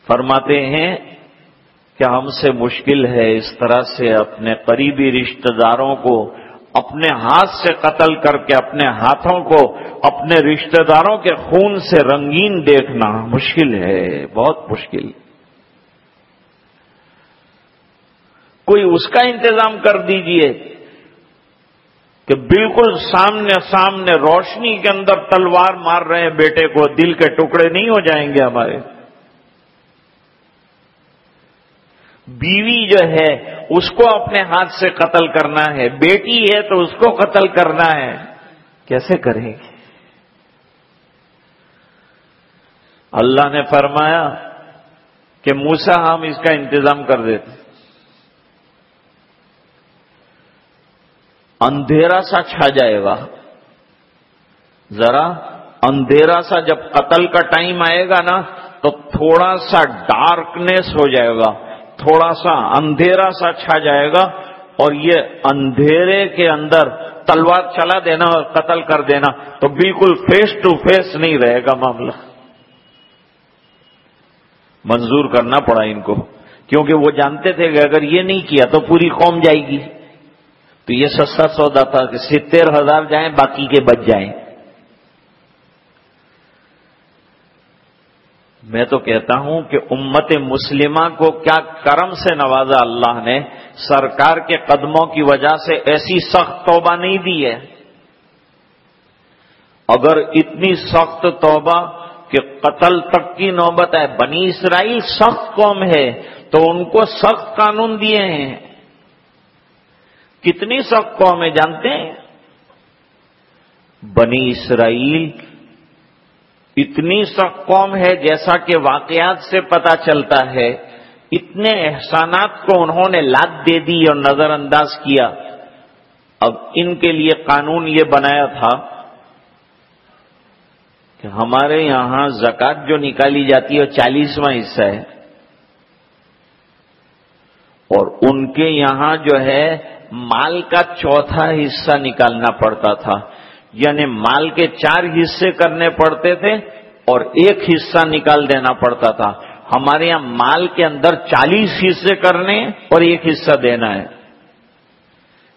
فرماتے ہیں کہ ہم سے مشکل ہے اس طرح سے اپنے قریبی رشتہ داروں کو اپنے ہاتھ سے قتل کر کے اپنے ہاتھوں کو اپنے رشتہ داروں کے خون سے رنگین دیکھنا مشکل ہے، بہت مشکل۔ کوئی اس کا انتظام کر دیجیے کہ بالکل سامنے سامنے روشنی کے اندر تلوار مار رہے ہیں بیٹے کو، دل کے ٹکڑے نہیں ہو جائیں گے ہمارے۔ بیوی جو ہے، اس کو اپنے ہاتھ سے قتل کرنا ہے۔ بیٹی ہے تو اس کو قتل کرنا ہے۔ کیسے کریں گے؟ اللہ نے فرمایا کہ موسا ہم اس کا انتظام کر دیتے۔ اندھیرا سا چھا جائے گا۔ ذرا اندھیرا سا جب قتل کا ٹائم آئے گا نا، تو تھوڑا سا ڈارکنیس ہو جائے گا۔ تھوڑا سا اندھیرا سا چھا جائے گا اور یہ اندھیرے کے اندر تلوار چلا دینا اور قتل کر دینا تو بالکل فیس ٹو فیس نہیں رہے گا معاملہ۔ منظور کرنا پڑا ان کو۔ کیونکہ وہ جانتے تھے کہ اگر یہ نہیں کیا تو پوری قوم جائے گی۔ تو یہ سستا سودا تھا کہ ستر ہزار جائیں، باقی کے بچ جائیں۔ میں تو کہتا ہوں کہ امت مسلمہ کو کیا کرم سے نوازا اللہ نے؟ سرکار کے قدموں کی وجہ سے ایسی سخت توبہ نہیں دی ہے۔ اگر اتنی سخت توبہ کہ قتل تک کی نوبت ہے، بنی اسرائیل سخت قوم ہے، تو ان کو سخت قانون دیے ہیں۔ کتنی سخت قوم ہے، جانتے ہیں؟ بنی اسرائیل اتنی سخت قوم ہے جیسا کہ واقعات سے پتا چلتا ہے۔ اتنے احسانات کو انہوں نے لاد دے دی اور نظر انداز کیا۔ اب ان کے لیے قانون یہ بنایا تھا کہ ہمارے یہاں زکات جو نکالی جاتی ہے وہ چالیسواں حصہ ہے۔ اور ان کے یہاں جو ہے مال کا چوتھا حصہ نکالنا پڑتا تھا۔ یعنی مال کے چار حصے کرنے پڑتے تھے اور ایک حصہ نکال دینا پڑتا تھا۔ ہمارے یہاں مال کے اندر چالیس حصے کرنے اور ایک حصہ دینا ہے۔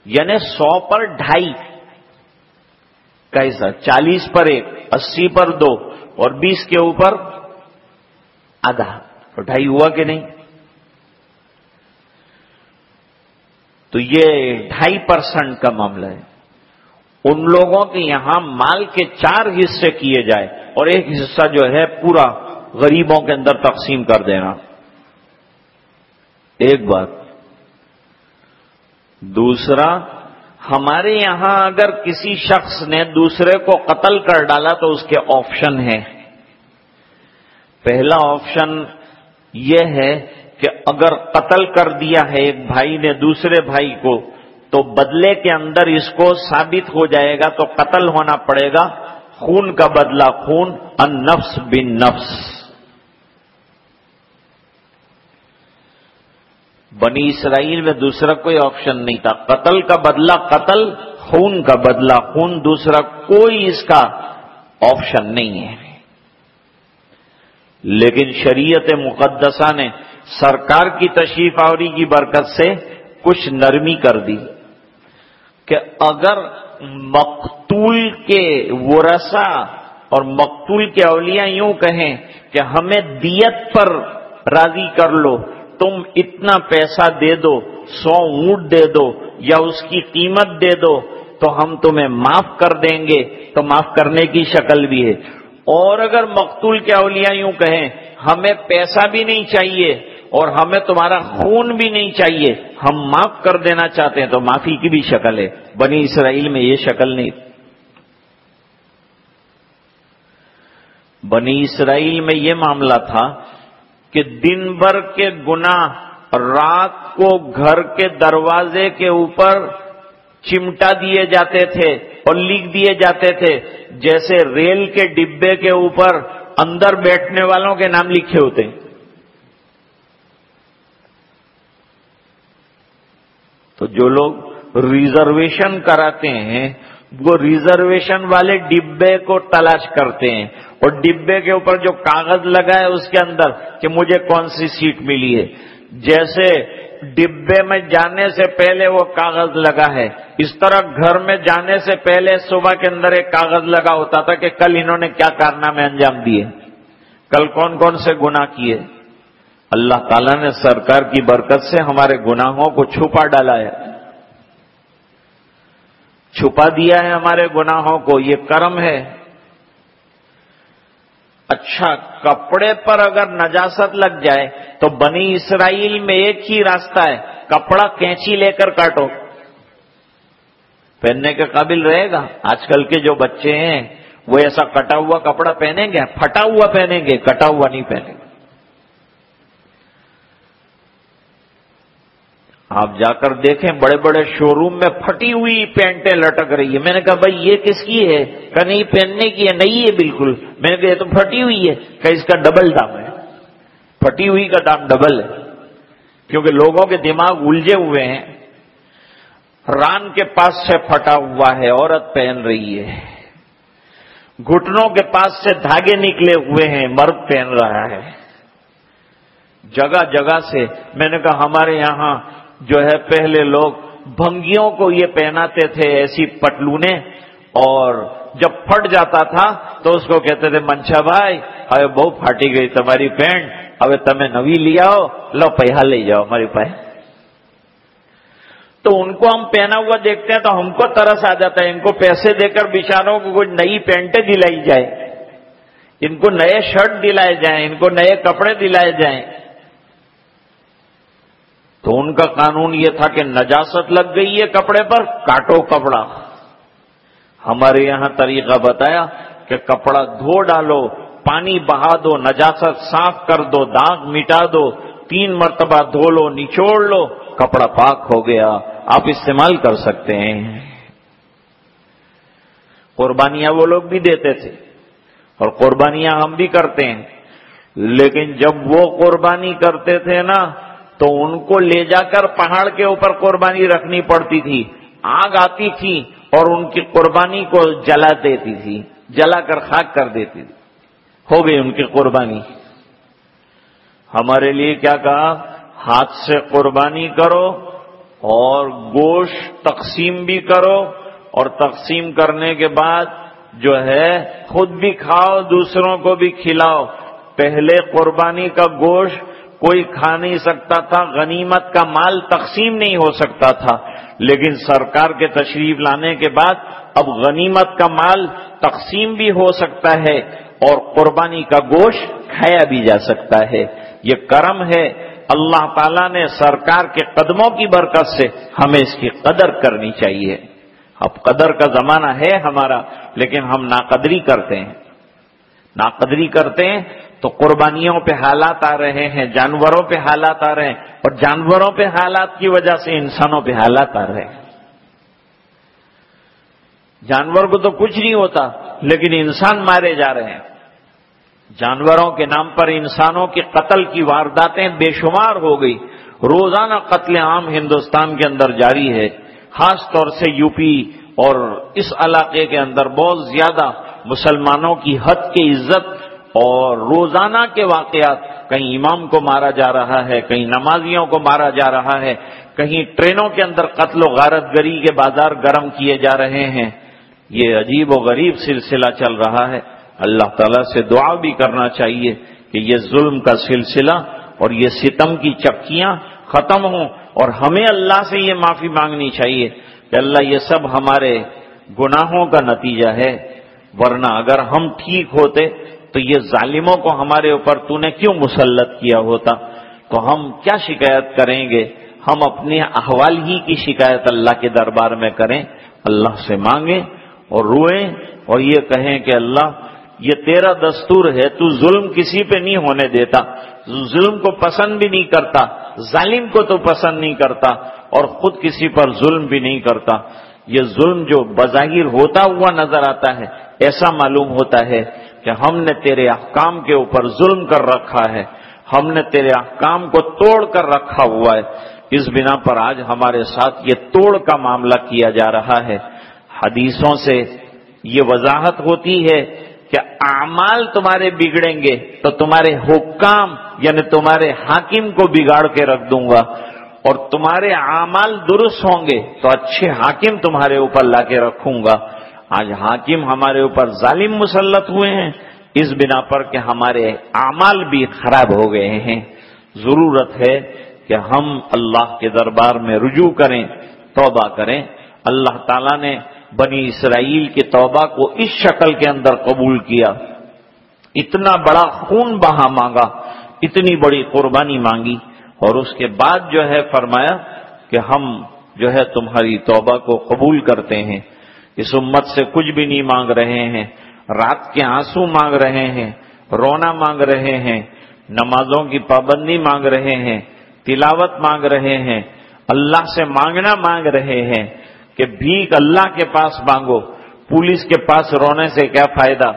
یعنی سو پر ڈھائی کیسا چالیس پر ایک، اسی پر دو اور بیس کے اوپر آدھا۔ تو ڈھائی ہوا کہ نہیں؟ تو یہ ڈھائی پرسنٹ کا معاملہ ہے۔ ان لوگوں کے یہاں مال کے چار حصے کیے جائے اور ایک حصہ جو ہے پورا غریبوں کے اندر تقسیم کر دینا۔ ایک بات۔ دوسرا، ہمارے یہاں اگر کسی شخص نے دوسرے کو قتل کر ڈالا تو اس کے آپشن ہے پہلا آپشن یہ ہے کہ اگر قتل کر دیا ہے ایک بھائی نے دوسرے بھائی کو تو بدلے کے اندر اس کو ثابت ہو جائے گا تو قتل ہونا پڑے گا۔ خون کا بدلہ، خون ان نفس بن نفس بنی اسرائیل میں دوسرا کوئی آپشن نہیں تھا۔ قتل کا بدلہ قتل، خون کا بدلہ خون، دوسرا کوئی اس کا آپشن نہیں ہے۔ لیکن شریعت مقدسہ نے سرکار کی تشریف آوری کی برکت سے کچھ نرمی کر دی۔ کہ اگر مقتول کے ورثہ اور مقتول کے اولیاء یوں کہیں کہ ہمیں دیت پر راضی کر لو، تم اتنا پیسہ دے دو، سو اونٹ دے دو یا اس کی قیمت دے دو، تو ہم تمہیں معاف کر دیں گے۔ تو معاف کرنے کی شکل بھی ہے۔ اور اگر مقتول کے اولیاء یوں کہیں، ہمیں پیسہ بھی نہیں چاہیے اور ہمیں تمہارا خون بھی نہیں چاہیے۔ ہم معاف کر دینا چاہتے ہیں تو معافی کی بھی شکل ہے۔ بنی اسرائیل میں یہ شکل نہیں۔ بنی اسرائیل میں یہ معاملہ تھا کہ دن بھر کے گنا رات کو گھر کے دروازے کے اوپر چمٹا دیے جاتے تھے اور لکھ دیے جاتے تھے، جیسے ریل کے ڈبے کے اوپر اندر بیٹھنے والوں کے نام لکھے ہوتے ہیں۔ تو جو لوگ ریزرویشن کراتے ہیں، وہ ریزرویشن والے ڈبے کو تلاش کرتے ہیں۔ اور ڈبے کے اوپر جو کاغذ لگا ہے، اس کے اندر کہ مجھے کون سی سیٹ ملی ہے۔ جیسے ڈبے میں جانے سے پہلے وہ کاغذ لگا ہے۔ اس طرح گھر میں جانے سے پہلے صبح کے اندر ایک کاغذ لگا ہوتا تھا کہ کل انہوں نے کیا کارنامے انجام دیے۔ کل کون کون سے گنا کیے۔ اللہ تعالیٰ نے سرکار کی برکت سے ہمارے گناہوں کو چھپا ڈالا ہے۔ چھپا دیا ہے ہمارے گناہوں کو، یہ کرم ہے۔ اچھا کپڑے پر اگر نجاست لگ جائے تو بنی اسرائیل میں ایک ہی راستہ ہے، کپڑا کینچی لے کر کاٹو۔ پہننے کے قابل رہے گا۔ آج کل کے جو بچے ہیں، وہ ایسا کٹا ہوا کپڑا پہنیں گے، پھٹا ہوا پہنیں گے، کٹا ہوا نہیں پہنیں گے۔ آپ جا کر دیکھیں بڑے بڑے شو روم میں پھٹی ہوئی پینٹیں لٹک رہی ہے میں نے کہا، بھائی، یہ کس کی ہے؟ کہ نہیں، پہننے کی ہے۔ نہیں ہے بالکل۔ میں نے کہا، یہ تو پھٹی ہوئی ہے۔ کہ اس کا ڈبل دام ہے۔ پھٹی ہوئی کا دام ڈبل ہے۔ کیونکہ لوگوں کے دماغ الجھے ہوئے ہیں۔ ران کے پاس سے پھٹا ہوا ہے، عورت پہن رہی ہے۔ گھٹنوں کے پاس سے دھاگے نکلے ہوئے ہیں، مرد پہن رہا ہے۔ جگہ جگہ سے میں نے کہا، ہمارے یہاں جو ہے پہلے لوگ بھنگیوں کو یہ پہناتے تھے ایسی پٹلونے، اور جب پھٹ جاتا تھا تو اس کو کہتے تھے، منچا بھائی، ارے بہت پھاٹی گئی تمہاری پینٹ اب تمہیں نوی لیا ہو لو پہا لے جاؤ ہماری پائے تو ان کو ہم پہنا ہوا دیکھتے ہیں تو ہم کو ترس آ جاتا ہے، ان کو پیسے دے کر بچاروں کو کوئی نئی پینٹیں دلائی جائے ان کو نئے شرٹ دلائے جائیں، ان کو نئے کپڑے دلائے جائیں۔ تو ان کا قانون یہ تھا کہ نجاست لگ گئی ہے کپڑے پر، کاٹو کپڑا۔ ہمارے یہاں طریقہ بتایا کہ کپڑا دھو ڈالو، پانی بہا دو، نجاست صاف کر دو، داغ مٹا دو، تین مرتبہ دھو لو، نچوڑ لو، کپڑا پاک ہو گیا۔ آپ استعمال کر سکتے ہیں۔ قربانیاں وہ لوگ بھی دیتے تھے اور قربانیاں ہم بھی کرتے ہیں۔ لیکن جب وہ قربانی کرتے تھے نا تو ان کو لے جا کر پہاڑ کے اوپر قربانی رکھنی پڑتی تھی۔ آگ آتی تھی اور ان کی قربانی کو جلا دیتی تھی، جلا کر خاک کر دیتی تھی۔ ہو گئی ان کی قربانی۔ ہمارے لیے کیا کہا؟ ہاتھ سے قربانی کرو اور گوشت تقسیم بھی کرو۔ اور تقسیم کرنے کے بعد جو ہے، خود بھی کھاؤ، دوسروں کو بھی کھلاؤ۔ پہلے قربانی کا گوشت کوئی کھا نہیں سکتا تھا، غنیمت کا مال تقسیم نہیں ہو سکتا تھا۔ لیکن سرکار کے تشریف لانے کے بعد اب غنیمت کا مال تقسیم بھی ہو سکتا ہے اور قربانی کا گوشت کھایا بھی جا سکتا ہے۔ یہ کرم ہے۔ اللہ تعالیٰ نے سرکار کے قدموں کی برکت سے ہمیں اس کی قدر کرنی چاہیے۔ اب قدر کا زمانہ ہے ہمارا، لیکن ہم ناقدری کرتے ہیں۔ ناقدری کرتے ہیں تو قربانیوں پہ حالات آ رہے ہیں، جانوروں پہ حالات آ رہے ہیں اور جانوروں پہ حالات کی وجہ سے انسانوں پہ حالات آ رہے ہیں۔ جانور کو تو کچھ نہیں ہوتا، لیکن انسان مارے جا رہے ہیں۔ جانوروں کے نام پر انسانوں کے قتل کی وارداتیں بے شمار ہو گئی۔ روزانہ قتل عام ہندوستان کے اندر جاری ہے۔ خاص طور سے یو پی اور اس علاقے کے اندر بہت زیادہ مسلمانوں کی حد کی عزت اور روزانہ کے واقعات، کہیں امام کو مارا جا رہا ہے، کہیں نمازیوں کو مارا جا رہا ہے، کہیں ٹرینوں کے اندر قتل و غارت گری کے بازار گرم کیے جا رہے ہیں۔ یہ عجیب و غریب سلسلہ چل رہا ہے۔ اللہ تعالیٰ سے دعا بھی کرنا چاہیے کہ یہ ظلم کا سلسلہ اور یہ ستم کی چپکیاں ختم ہوں اور ہمیں اللہ سے یہ معافی مانگنی چاہیے کہ اللہ یہ سب ہمارے گناہوں کا نتیجہ ہے۔ ورنہ اگر ہم ٹھیک ہوتے تو یہ ظالموں کو ہمارے اوپر تو نے کیوں مسلط کیا ہوتا؟ تو ہم کیا شکایت کریں گے؟ ہم اپنے احوال ہی کی شکایت اللہ کے دربار میں کریں، اللہ سے مانگیں اور روئیں اور یہ کہیں کہ اللہ، یہ تیرا دستور ہے، تو ظلم کسی پہ نہیں ہونے دیتا، ظلم کو پسند بھی نہیں کرتا، ظالم کو تو پسند نہیں کرتا اور خود کسی پر ظلم بھی نہیں کرتا۔ یہ ظلم جو بظاہر ہوتا ہوا نظر آتا ہے، ایسا معلوم ہوتا ہے کہ ہم نے تیرے احکام کے اوپر ظلم کر رکھا ہے، ہم نے تیرے احکام کو توڑ کر رکھا ہوا ہے۔ اس بنا پر آج ہمارے ساتھ یہ توڑ کا معاملہ کیا جا رہا ہے۔ حدیثوں سے یہ وضاحت ہوتی ہے کہ اعمال تمہارے بگڑیں گے تو تمہارے حکام یعنی تمہارے حاکم کو بگاڑ کے رکھ دوں گا۔ اور تمہارے اعمال درست ہوں گے تو اچھے حاکم تمہارے اوپر لا کے رکھوں گا۔ آج حاکم ہمارے اوپر ظالم مسلط ہوئے ہیں۔ اس بنا پر کہ ہمارے اعمال بھی خراب ہو گئے ہیں۔ ضرورت ہے کہ ہم اللہ کے دربار میں رجوع کریں، توبہ کریں۔ اللہ تعالیٰ نے بنی اسرائیل کے توبہ کو اس شکل کے اندر قبول کیا۔ اتنا بڑا خون بہا مانگا، اتنی بڑی قربانی مانگی۔ اور اس کے بعد جو ہے فرمایا کہ ہم جو ہے تمہاری توبہ کو قبول کرتے ہیں۔ اس امت سے کچھ بھی نہیں مانگ رہے ہیں۔ رات کے آنسو مانگ رہے ہیں، رونا مانگ رہے ہیں، نمازوں کی پابندی مانگ رہے ہیں، تلاوت مانگ رہے ہیں۔ اللہ سے مانگنا مانگ رہے ہیں کہ بھیک اللہ کے پاس مانگو، پولیس کے پاس رونے سے کیا فائدہ؟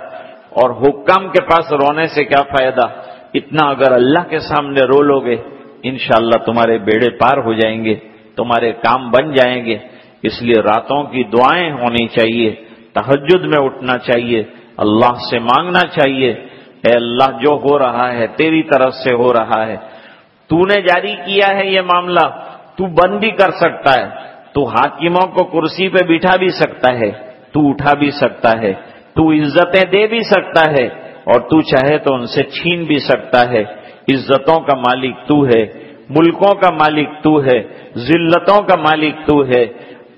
اور حکام کے پاس رونے سے کیا فائدہ؟ اتنا اگر اللہ کے سامنے رو لو گے، انشاءاللہ تمہارے بیڑے پار ہو جائیں گے، تمہارے کام بن جائیں گے۔ اس لیے راتوں کی دعائیں ہونی چاہیے تحجد میں اٹھنا چاہیے، اللہ سے مانگنا چاہیے، اے اللہ جو ہو رہا ہے، تیری طرف سے ہو رہا ہے۔ تو نے جاری کیا ہے یہ معاملہ، تو بند بھی کر سکتا ہے، تو حاکموں کو کرسی پہ بٹھا بھی سکتا ہے، تو اٹھا بھی سکتا ہے، تو عزتیں دے بھی سکتا ہے، اور تو چاہے تو ان سے چھین بھی سکتا ہے۔ عزتوں کا مالک تو ہے، ملکوں کا مالک تو ہے، ذلتوں کا مالک تو ہے۔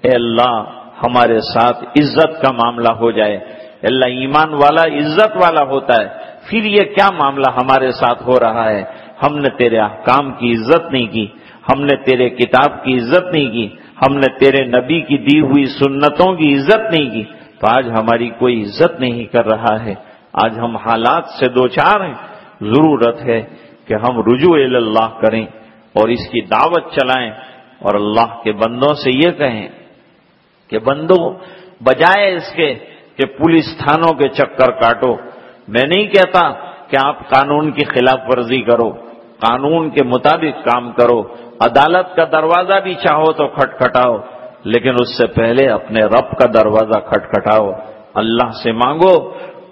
اے اللہ، ہمارے ساتھ عزت کا معاملہ ہو جائے۔ اللہ، ایمان والا، عزت والا ہوتا ہے۔ پھر یہ کیا معاملہ ہمارے ساتھ ہو رہا ہے؟ ہم نے تیرے احکام کی عزت نہیں کی، ہم نے تیرے کتاب کی عزت نہیں کی، ہم نے تیرے نبی کی دی ہوئی سنتوں کی عزت نہیں کی۔ تو آج ہماری کوئی عزت نہیں کر رہا ہے۔ آج ہم حالات سے دو چار ہیں۔ ضرورت ہے کہ ہم رجوع اللہ کریں اور اس کی دعوت چلائیں اور اللہ کے بندوں سے یہ کہیں۔ کہ بندوں بجائے اس کے کہ پولیس تھانوں کے چکر کاٹو، میں نہیں کہتا کہ آپ قانون کی خلاف ورزی کرو، قانون کے مطابق کام کرو، عدالت کا دروازہ بھی چاہو تو کھٹکھٹاؤ، لیکن اس سے پہلے اپنے رب کا دروازہ کھٹکھٹاؤ، اللہ سے مانگو،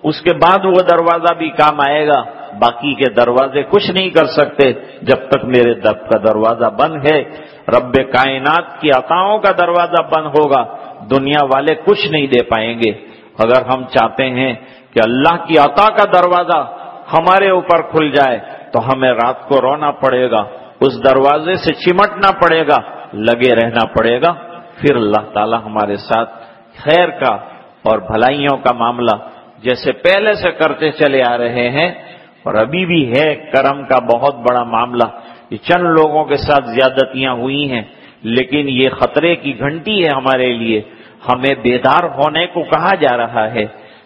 اس کے بعد وہ دروازہ بھی کام آئے گا۔ باقی کے دروازے کچھ نہیں کر سکتے۔ جب تک میرے دب کا دروازہ بند ہے، رب کائنات کی عطاؤں کا دروازہ بند ہوگا، دنیا والے کچھ نہیں دے پائیں گے۔ اگر ہم چاہتے ہیں کہ اللہ کی عطا کا دروازہ ہمارے اوپر کھل جائے، تو ہمیں رات کو رونا پڑے گا، اس دروازے سے چمٹنا پڑے گا، لگے رہنا پڑے گا۔ پھر اللہ تعالی ہمارے ساتھ خیر کا اور بھلائیوں کا معاملہ جیسے پہلے سے کرتے چلے آ رہے ہیں۔ اور ابھی بھی ہے، کرم کا بہت بڑا معاملہ۔ یہ چند لوگوں کے ساتھ زیادتیاں ہوئی ہیں، لیکن یہ خطرے کی گھنٹی ہے ہمارے لیے۔ ہمیں بیدار ہونے کو کہا جا رہا ہے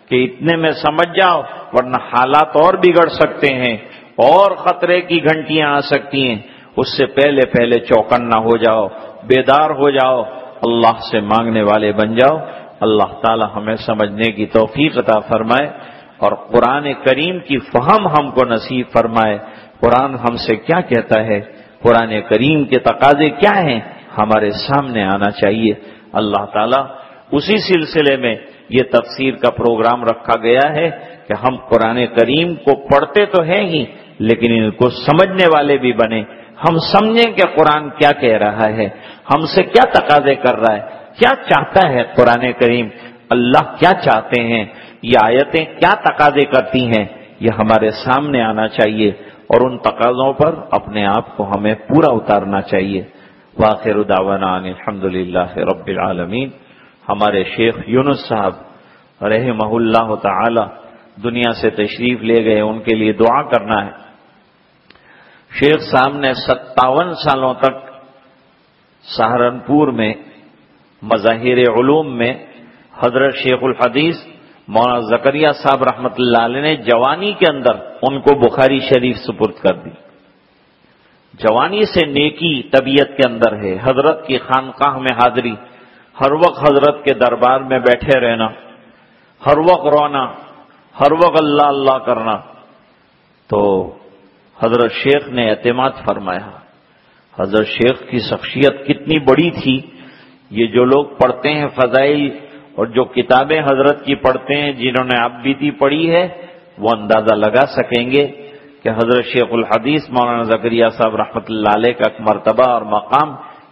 کہ اتنے میں سمجھ جاؤ، ورنہ حالات اور بگڑ سکتے ہیں۔ اور خطرے کی گھنٹیاں آ سکتی ہیں۔ اس سے پہلے پہلے چوکن نہ ہو جاؤ، بیدار ہو جاؤ۔ اللہ سے مانگنے والے بن جاؤ۔ اللہ تعالی ہمیں سمجھنے کی توفیق عطا فرمائے۔ اور قرآن کریم کی فہم ہم کو نصیب فرمائے۔ قرآن ہم سے کیا کہتا ہے؟ قرآن کریم کے تقاضے کیا ہیں؟ ہمارے سامنے آنا چاہیے۔ اللہ تعالیٰ اسی سلسلے میں یہ تفسیر کا پروگرام رکھا گیا ہے کہ ہم قرآن کریم کو پڑھتے تو ہیں ہی، لیکن ان کو سمجھنے والے بھی بنے۔ ہم سمجھیں کہ قرآن کیا کہہ رہا ہے، ہم سے کیا تقاضے کر رہا ہے، کیا چاہتا ہے قرآن کریم؟ اللہ کیا چاہتے ہیں؟ یہ آیتیں کیا تقاضے کرتی ہیں؟ یہ ہمارے سامنے آنا چاہیے اور ان تقاضوں پر اپنے آپ کو ہمیں پورا اتارنا چاہیے۔ واخر داوانا الحمد للہ رب العالمین۔ ہمارے شیخ یونس صاحب رحمہ اللہ تعالی دنیا سے تشریف لے گئے، ان کے لیے دعا کرنا ہے۔ شیخ صاحب نے ستاون سالوں تک سہارنپور میں، مظاہر علوم میں حضرت شیخ الحدیث مولانا زکریہ صاحب رحمت اللہ علیہ نے جوانی کے اندر ان کو بخاری شریف سپرد کر دی۔ جوانی سے نیکی طبیعت کے اندر ہے، حضرت کی خانقاہ میں حاضری، ہر وقت حضرت کے دربار میں بیٹھے رہنا، ہر وقت رونا، ہر وقت اللہ اللہ کرنا۔ تو حضرت شیخ نے اعتماد فرمایا۔ حضرت شیخ کی شخصیت کتنی بڑی تھی، یہ جو لوگ پڑھتے ہیں فضائل اور جو کتابیں حضرت کی پڑھتے ہیں، جنہوں نے آپ بیتی پڑھی ہے، وہ اندازہ لگا سکیں گے کہ حضرت شیخ الحدیث، مولانا زکریہ صاحب رحمۃ اللہ علیہ کا مرتبہ اور مقام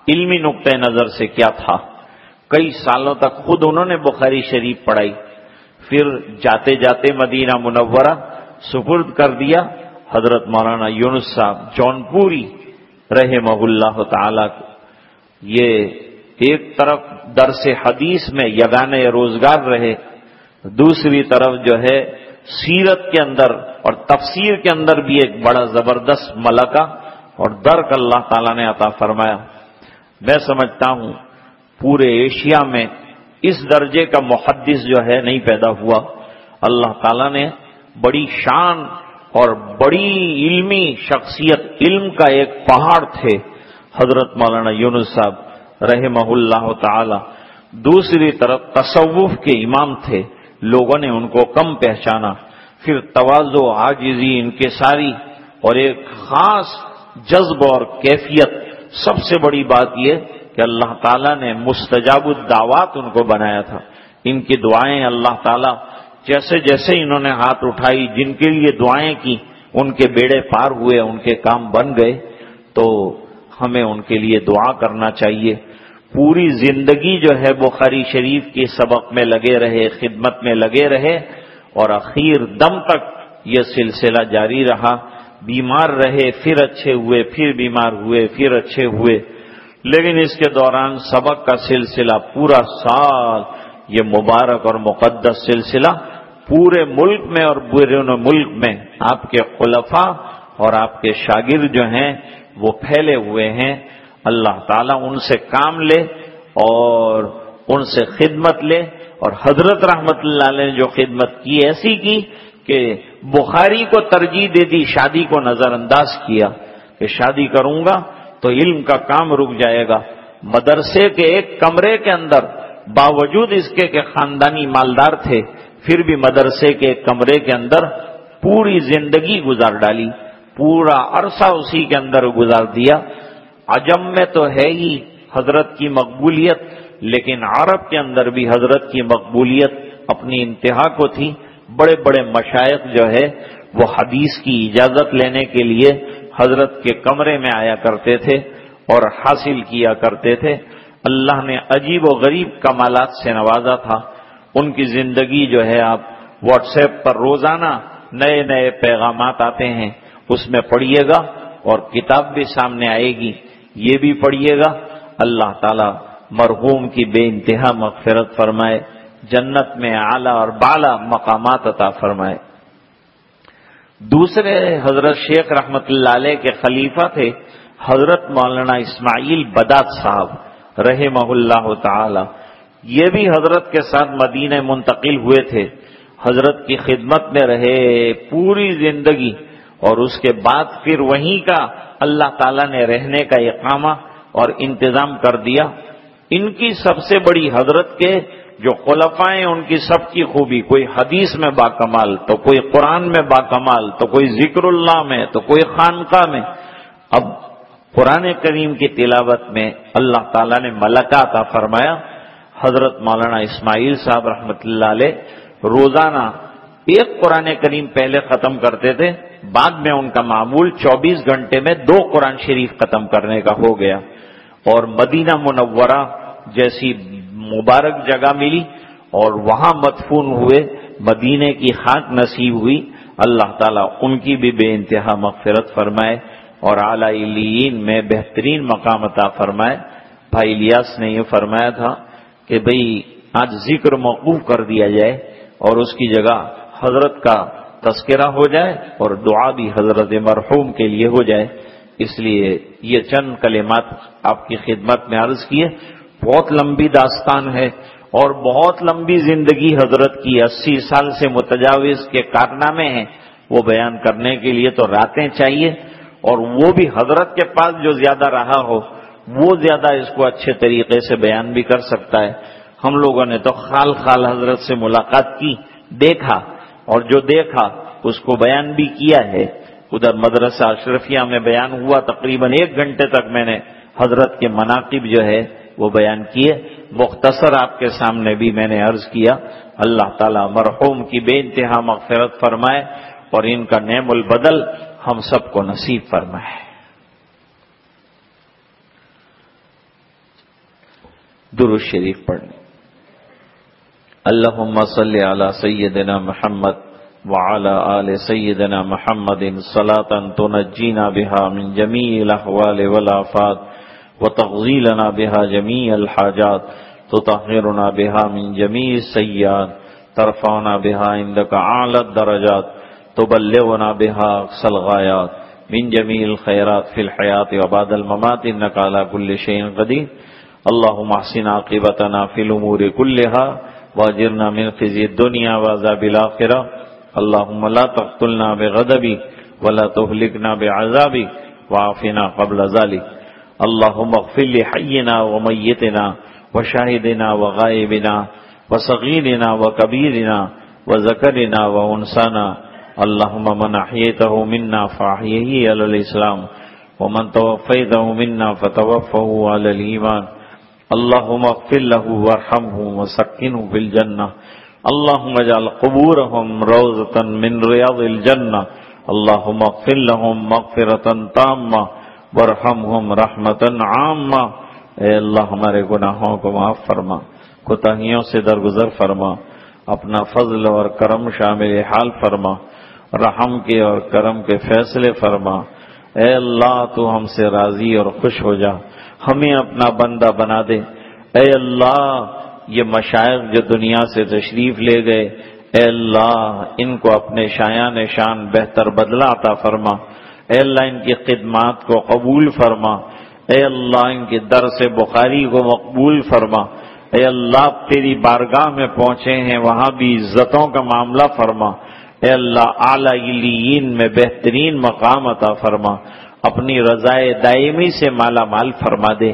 علمی نقطۂ نظر سے کیا تھا۔ کئی سالوں تک خود انہوں نے بخاری شریف پڑھائی۔ پھر جاتے جاتے مدینہ منورہ سپرد کر دیا۔ حضرت مولانا یونس صاحب جون پوری رہے اللہ تعالی یہ ایک طرف درس حدیث میں یگان روزگار رہے، دوسری طرف جو ہے، سیرت کے اندر اور تفسیر کے اندر بھی ایک بڑا زبردست ملکہ اور درک اللہ تعالیٰ نے عطا فرمایا۔ میں سمجھتا ہوں، پورے ایشیا میں اس درجے کا محدث جو ہے نہیں پیدا ہوا۔ اللہ تعالیٰ نے بڑی شان اور بڑی علمی شخصیت، علم کا ایک پہاڑ تھے۔ حضرت مولانا یونس صاحب رحمہ اللہ تعالی۔ دوسری طرف تصوف کے امام تھے، لوگوں نے ان کو کم پہچانا۔ پھر توازو آجزی ان کے ساری اور ایک خاص جذب اور کیفیت۔ سب سے بڑی بات یہ کہ اللہ تعالیٰ نے مستجاب الدعوات ان کو بنایا تھا۔ ان کی دعائیں اللہ تعالیٰ جیسے جیسے انہوں نے ہاتھ اٹھائی، جن کے لیے دعائیں کی، ان کے بیڑے پار ہوئے، ان کے کام بن گئے۔ تو ہمیں ان کے لیے دعا کرنا چاہیے۔ پوری زندگی جو ہے بخاری شریف کی سبق میں لگے رہے، خدمت میں لگے رہے اور اخیر دم تک یہ سلسلہ جاری رہا۔ بیمار رہے، پھر اچھے ہوئے، پھر بیمار ہوئے، پھر اچھے ہوئے۔ لیکن اس کے دوران سبق کا سلسلہ پورا سال، یہ مبارک اور مقدس سلسلہ پورے ملک میں اور بیرون ملک میں آپ کے خلفاء اور آپ کے شاگرد جو ہیں وہ پھیلے ہوئے ہیں، اللہ تعالیٰ ان سے کام لے اور ان سے خدمت لے۔ اور حضرت رحمت اللہ علیہ نے جو خدمت کی ایسی کی کہ بخاری کو ترجیح دے دی، شادی کو نظر انداز کیا کہ شادی کروں گا تو علم کا کام رک جائے گا۔ مدرسے کے ایک کمرے کے اندر باوجود اس کے کہ خاندانی مالدار تھے، پھر بھی مدرسے کے ایک کمرے کے اندر پوری زندگی گزار ڈالی۔ پورا عرصہ اسی کے اندر گزار دیا۔ عجم میں تو ہے ہی حضرت کی مقبولیت، لیکن عرب کے اندر بھی حضرت کی مقبولیت اپنی انتہا کو تھی۔ بڑے بڑے مشائق جو ہے، وہ حدیث کی اجازت لینے کے لیے حضرت کے کمرے میں آیا کرتے تھے اور حاصل کیا کرتے تھے۔ اللہ نے عجیب و غریب کمالات سے نوازا تھا۔ ان کی زندگی جو ہے، آپ واٹس ایپ پر روزانہ نئے نئے پیغامات آتے ہیں۔ اس میں پڑھیے گا اور کتاب بھی سامنے آئے گی، یہ بھی پڑھیے گا۔ اللہ تعالی مرحوم کی بے انتہا مغفرت فرمائے، جنت میں اعلی اور بالا مقامات عطا فرمائے۔ دوسرے حضرت شیخ رحمت اللہ علیہ کے خلیفہ تھے، حضرت مولانا اسماعیل بدات صاحب، رحمہ اللہ تعالی۔ یہ بھی حضرت کے ساتھ مدینہ منتقل ہوئے تھے۔ حضرت کی خدمت میں رہے پوری زندگی۔ اور اس کے بعد پھر وہیں کا اللہ تعالی نے رہنے کا اقامہ اور انتظام کر دیا۔ ان کی سب سے بڑی حضرت کے جو خلفائیں، ان کی سب کی خوبی، کوئی حدیث میں با کمال، تو کوئی قرآن میں با کمال، تو کوئی ذکر اللہ میں، تو کوئی خانقاہ میں۔ اب قرآن کریم کی تلاوت میں اللہ تعالیٰ نے ملکہ عطا فرمایا۔ حضرت مولانا اسماعیل صاحب رحمۃ اللہ علیہ روزانہ ایک قرآن کریم پہلے ختم کرتے تھے، بعد میں ان کا معمول چوبیس گھنٹے میں دو قرآن شریف ختم کرنے کا ہو گیا۔ اور مدینہ منورہ جیسی مبارک جگہ ملی اور وہاں مدفون ہوئے، مدینے کی خاک نصیب ہوئی۔ اللہ تعالیٰ ان کی بھی بے انتہا مغفرت فرمائے اور اعلی میں بہترین مقام عطا فرمائے۔ بھائی الیاس نے یہ فرمایا تھا کہ بھئی آج ذکر موقوف کر دیا جائے اور اس کی جگہ حضرت کا تذکرہ ہو جائے اور دعا بھی حضرت مرحوم کے لیے ہو جائے۔ اس لیے یہ چند کلمات آپ کی خدمت میں عرض کیے۔ بہت لمبی داستان ہے اور بہت لمبی زندگی حضرت کی اسی سال سے متجاوز کے کارنامے ہیں۔ وہ بیان کرنے کے لیے تو راتیں چاہیے اور وہ بھی حضرت کے پاس جو زیادہ رہا ہو، وہ زیادہ اس کو اچھے طریقے سے بیان بھی کر سکتا ہے۔ ہم لوگوں نے تو خال خال حضرت سے ملاقات کی، دیکھا۔ اور جو دیکھا، اس کو بیان بھی کیا ہے۔ ادھر مدرسہ اشرفیہ میں بیان ہوا، تقریباً ایک گھنٹے تک میں نے حضرت کے مناقب جو ہے، وہ بیان کیے۔ مختصر آپ کے سامنے بھی میں نے عرض کیا۔ اللہ تعالی مرحوم کی بے انتہا مغفرت فرمائے اور ان کا نعم البدل ہم سب کو نصیب فرمائے۔ درو شریف پڑھنے۔ اللهم صل على سيدنا محمد وعلى آل سيدنا محمد صلاة تنجينا بها من جميع الأحوال والآفات وتغزيلنا بها جميع الحاجات تطهرنا بها من جميع السيئات ترفعنا بها عندك أعلى الدرجات تبلغنا بها أقصى الغايات من جميع الخيرات في الحياة وبعد الممات إنك على كل شيء قدير اللهم احسن عاقبتنا في الأمور كلها واجرنا من خزي الدنيا وعذاب الآخرة. اللهم لا تقتلنا بغضبي ولا تهلكنا بعذابي وعافنا قبل ذلك. اللهم اغفر لحينا وميتنا وشاهدنا وغائبنا وصغيرنا وكبيرنا وذكرنا وانسانا اللهم من احييته منا فاحيه على الاسلام ومن توفيته منا فتوفه على الايمان اللهم اغفر له وارحمه وسكنه في الجنه اللهم اجعل قبورهم روضة من رياض الجنة. اللهم اغفر لهم مغفرة تامة. وارحمهم رحمة عامة. اے اللہ ہمارے گناہوں کو معاف فرما، کوتاہیوں سے درگزر فرما، اپنا فضل اور کرم شامل حال فرما، رحم کے اور کرم کے فیصلے فرما۔ اے اللہ، تو ہم سے راضی اور خوش ہو جا۔ ہمیں اپنا بندہ بنا دے۔ اے اللہ، یہ مشائق جو دنیا سے تشریف لے گئے، اے اللہ، ان کو اپنے شایان شان بہتر بدلا عطا فرما۔ اے اللہ، ان کی خدمات کو قبول فرما۔ اے اللہ، ان کے در سے بخاری کو مقبول فرما۔ اے اللہ، تیری بارگاہ میں پہنچے ہیں، وہاں بھی عزتوں کا معاملہ فرما۔ اے اللہ، اعلی میں بہترین مقام عطا فرما۔ اپنی رضائے دائمی سے مالا مال فرما دے۔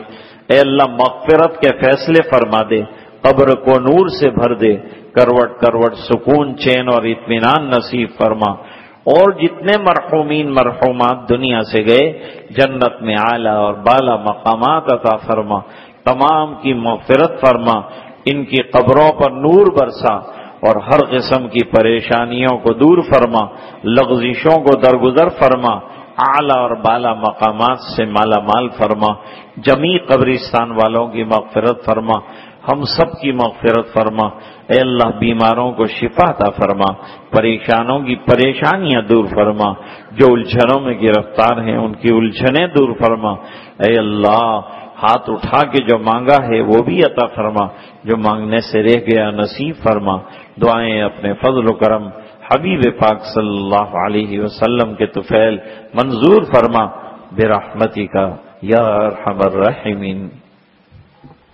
اے اللہ، مغفرت کے فیصلے فرما دے۔ قبر کو نور سے بھر دے۔ کروٹ کروٹ سکون، چین اور اطمینان نصیب فرما۔ اور جتنے مرحومین مرحومات دنیا سے گئے، جنت میں اعلیٰ اور بالا مقامات عطا فرما۔ تمام کی مغفرت فرما۔ ان کی قبروں پر نور برسا۔ اور ہر قسم کی پریشانیوں کو دور فرما۔ لغزشوں کو درگزر فرما۔ اعلی اور بالا مقامات سے مالا مال فرما، جمی قبرستان والوں کی مغفرت فرما، ہم سب کی مغفرت فرما۔ اے اللہ، بیماروں کو شفا عطا فرما، پریشانوں کی پریشانیاں دور فرما۔ جو الجھنوں میں گرفتار ہیں، ان کی الجھنیں دور فرما۔ اے اللہ، ہاتھ اٹھا کے جو مانگا ہے، وہ بھی عطا فرما۔ جو مانگنے سے رہ گیا، نصیب فرما۔ دعائیں اپنے فضل و کرم حبیب پاک صلی اللہ علیہ وسلم کے طفیل منظور فرما برحمتی کا یا ارحم الرحمین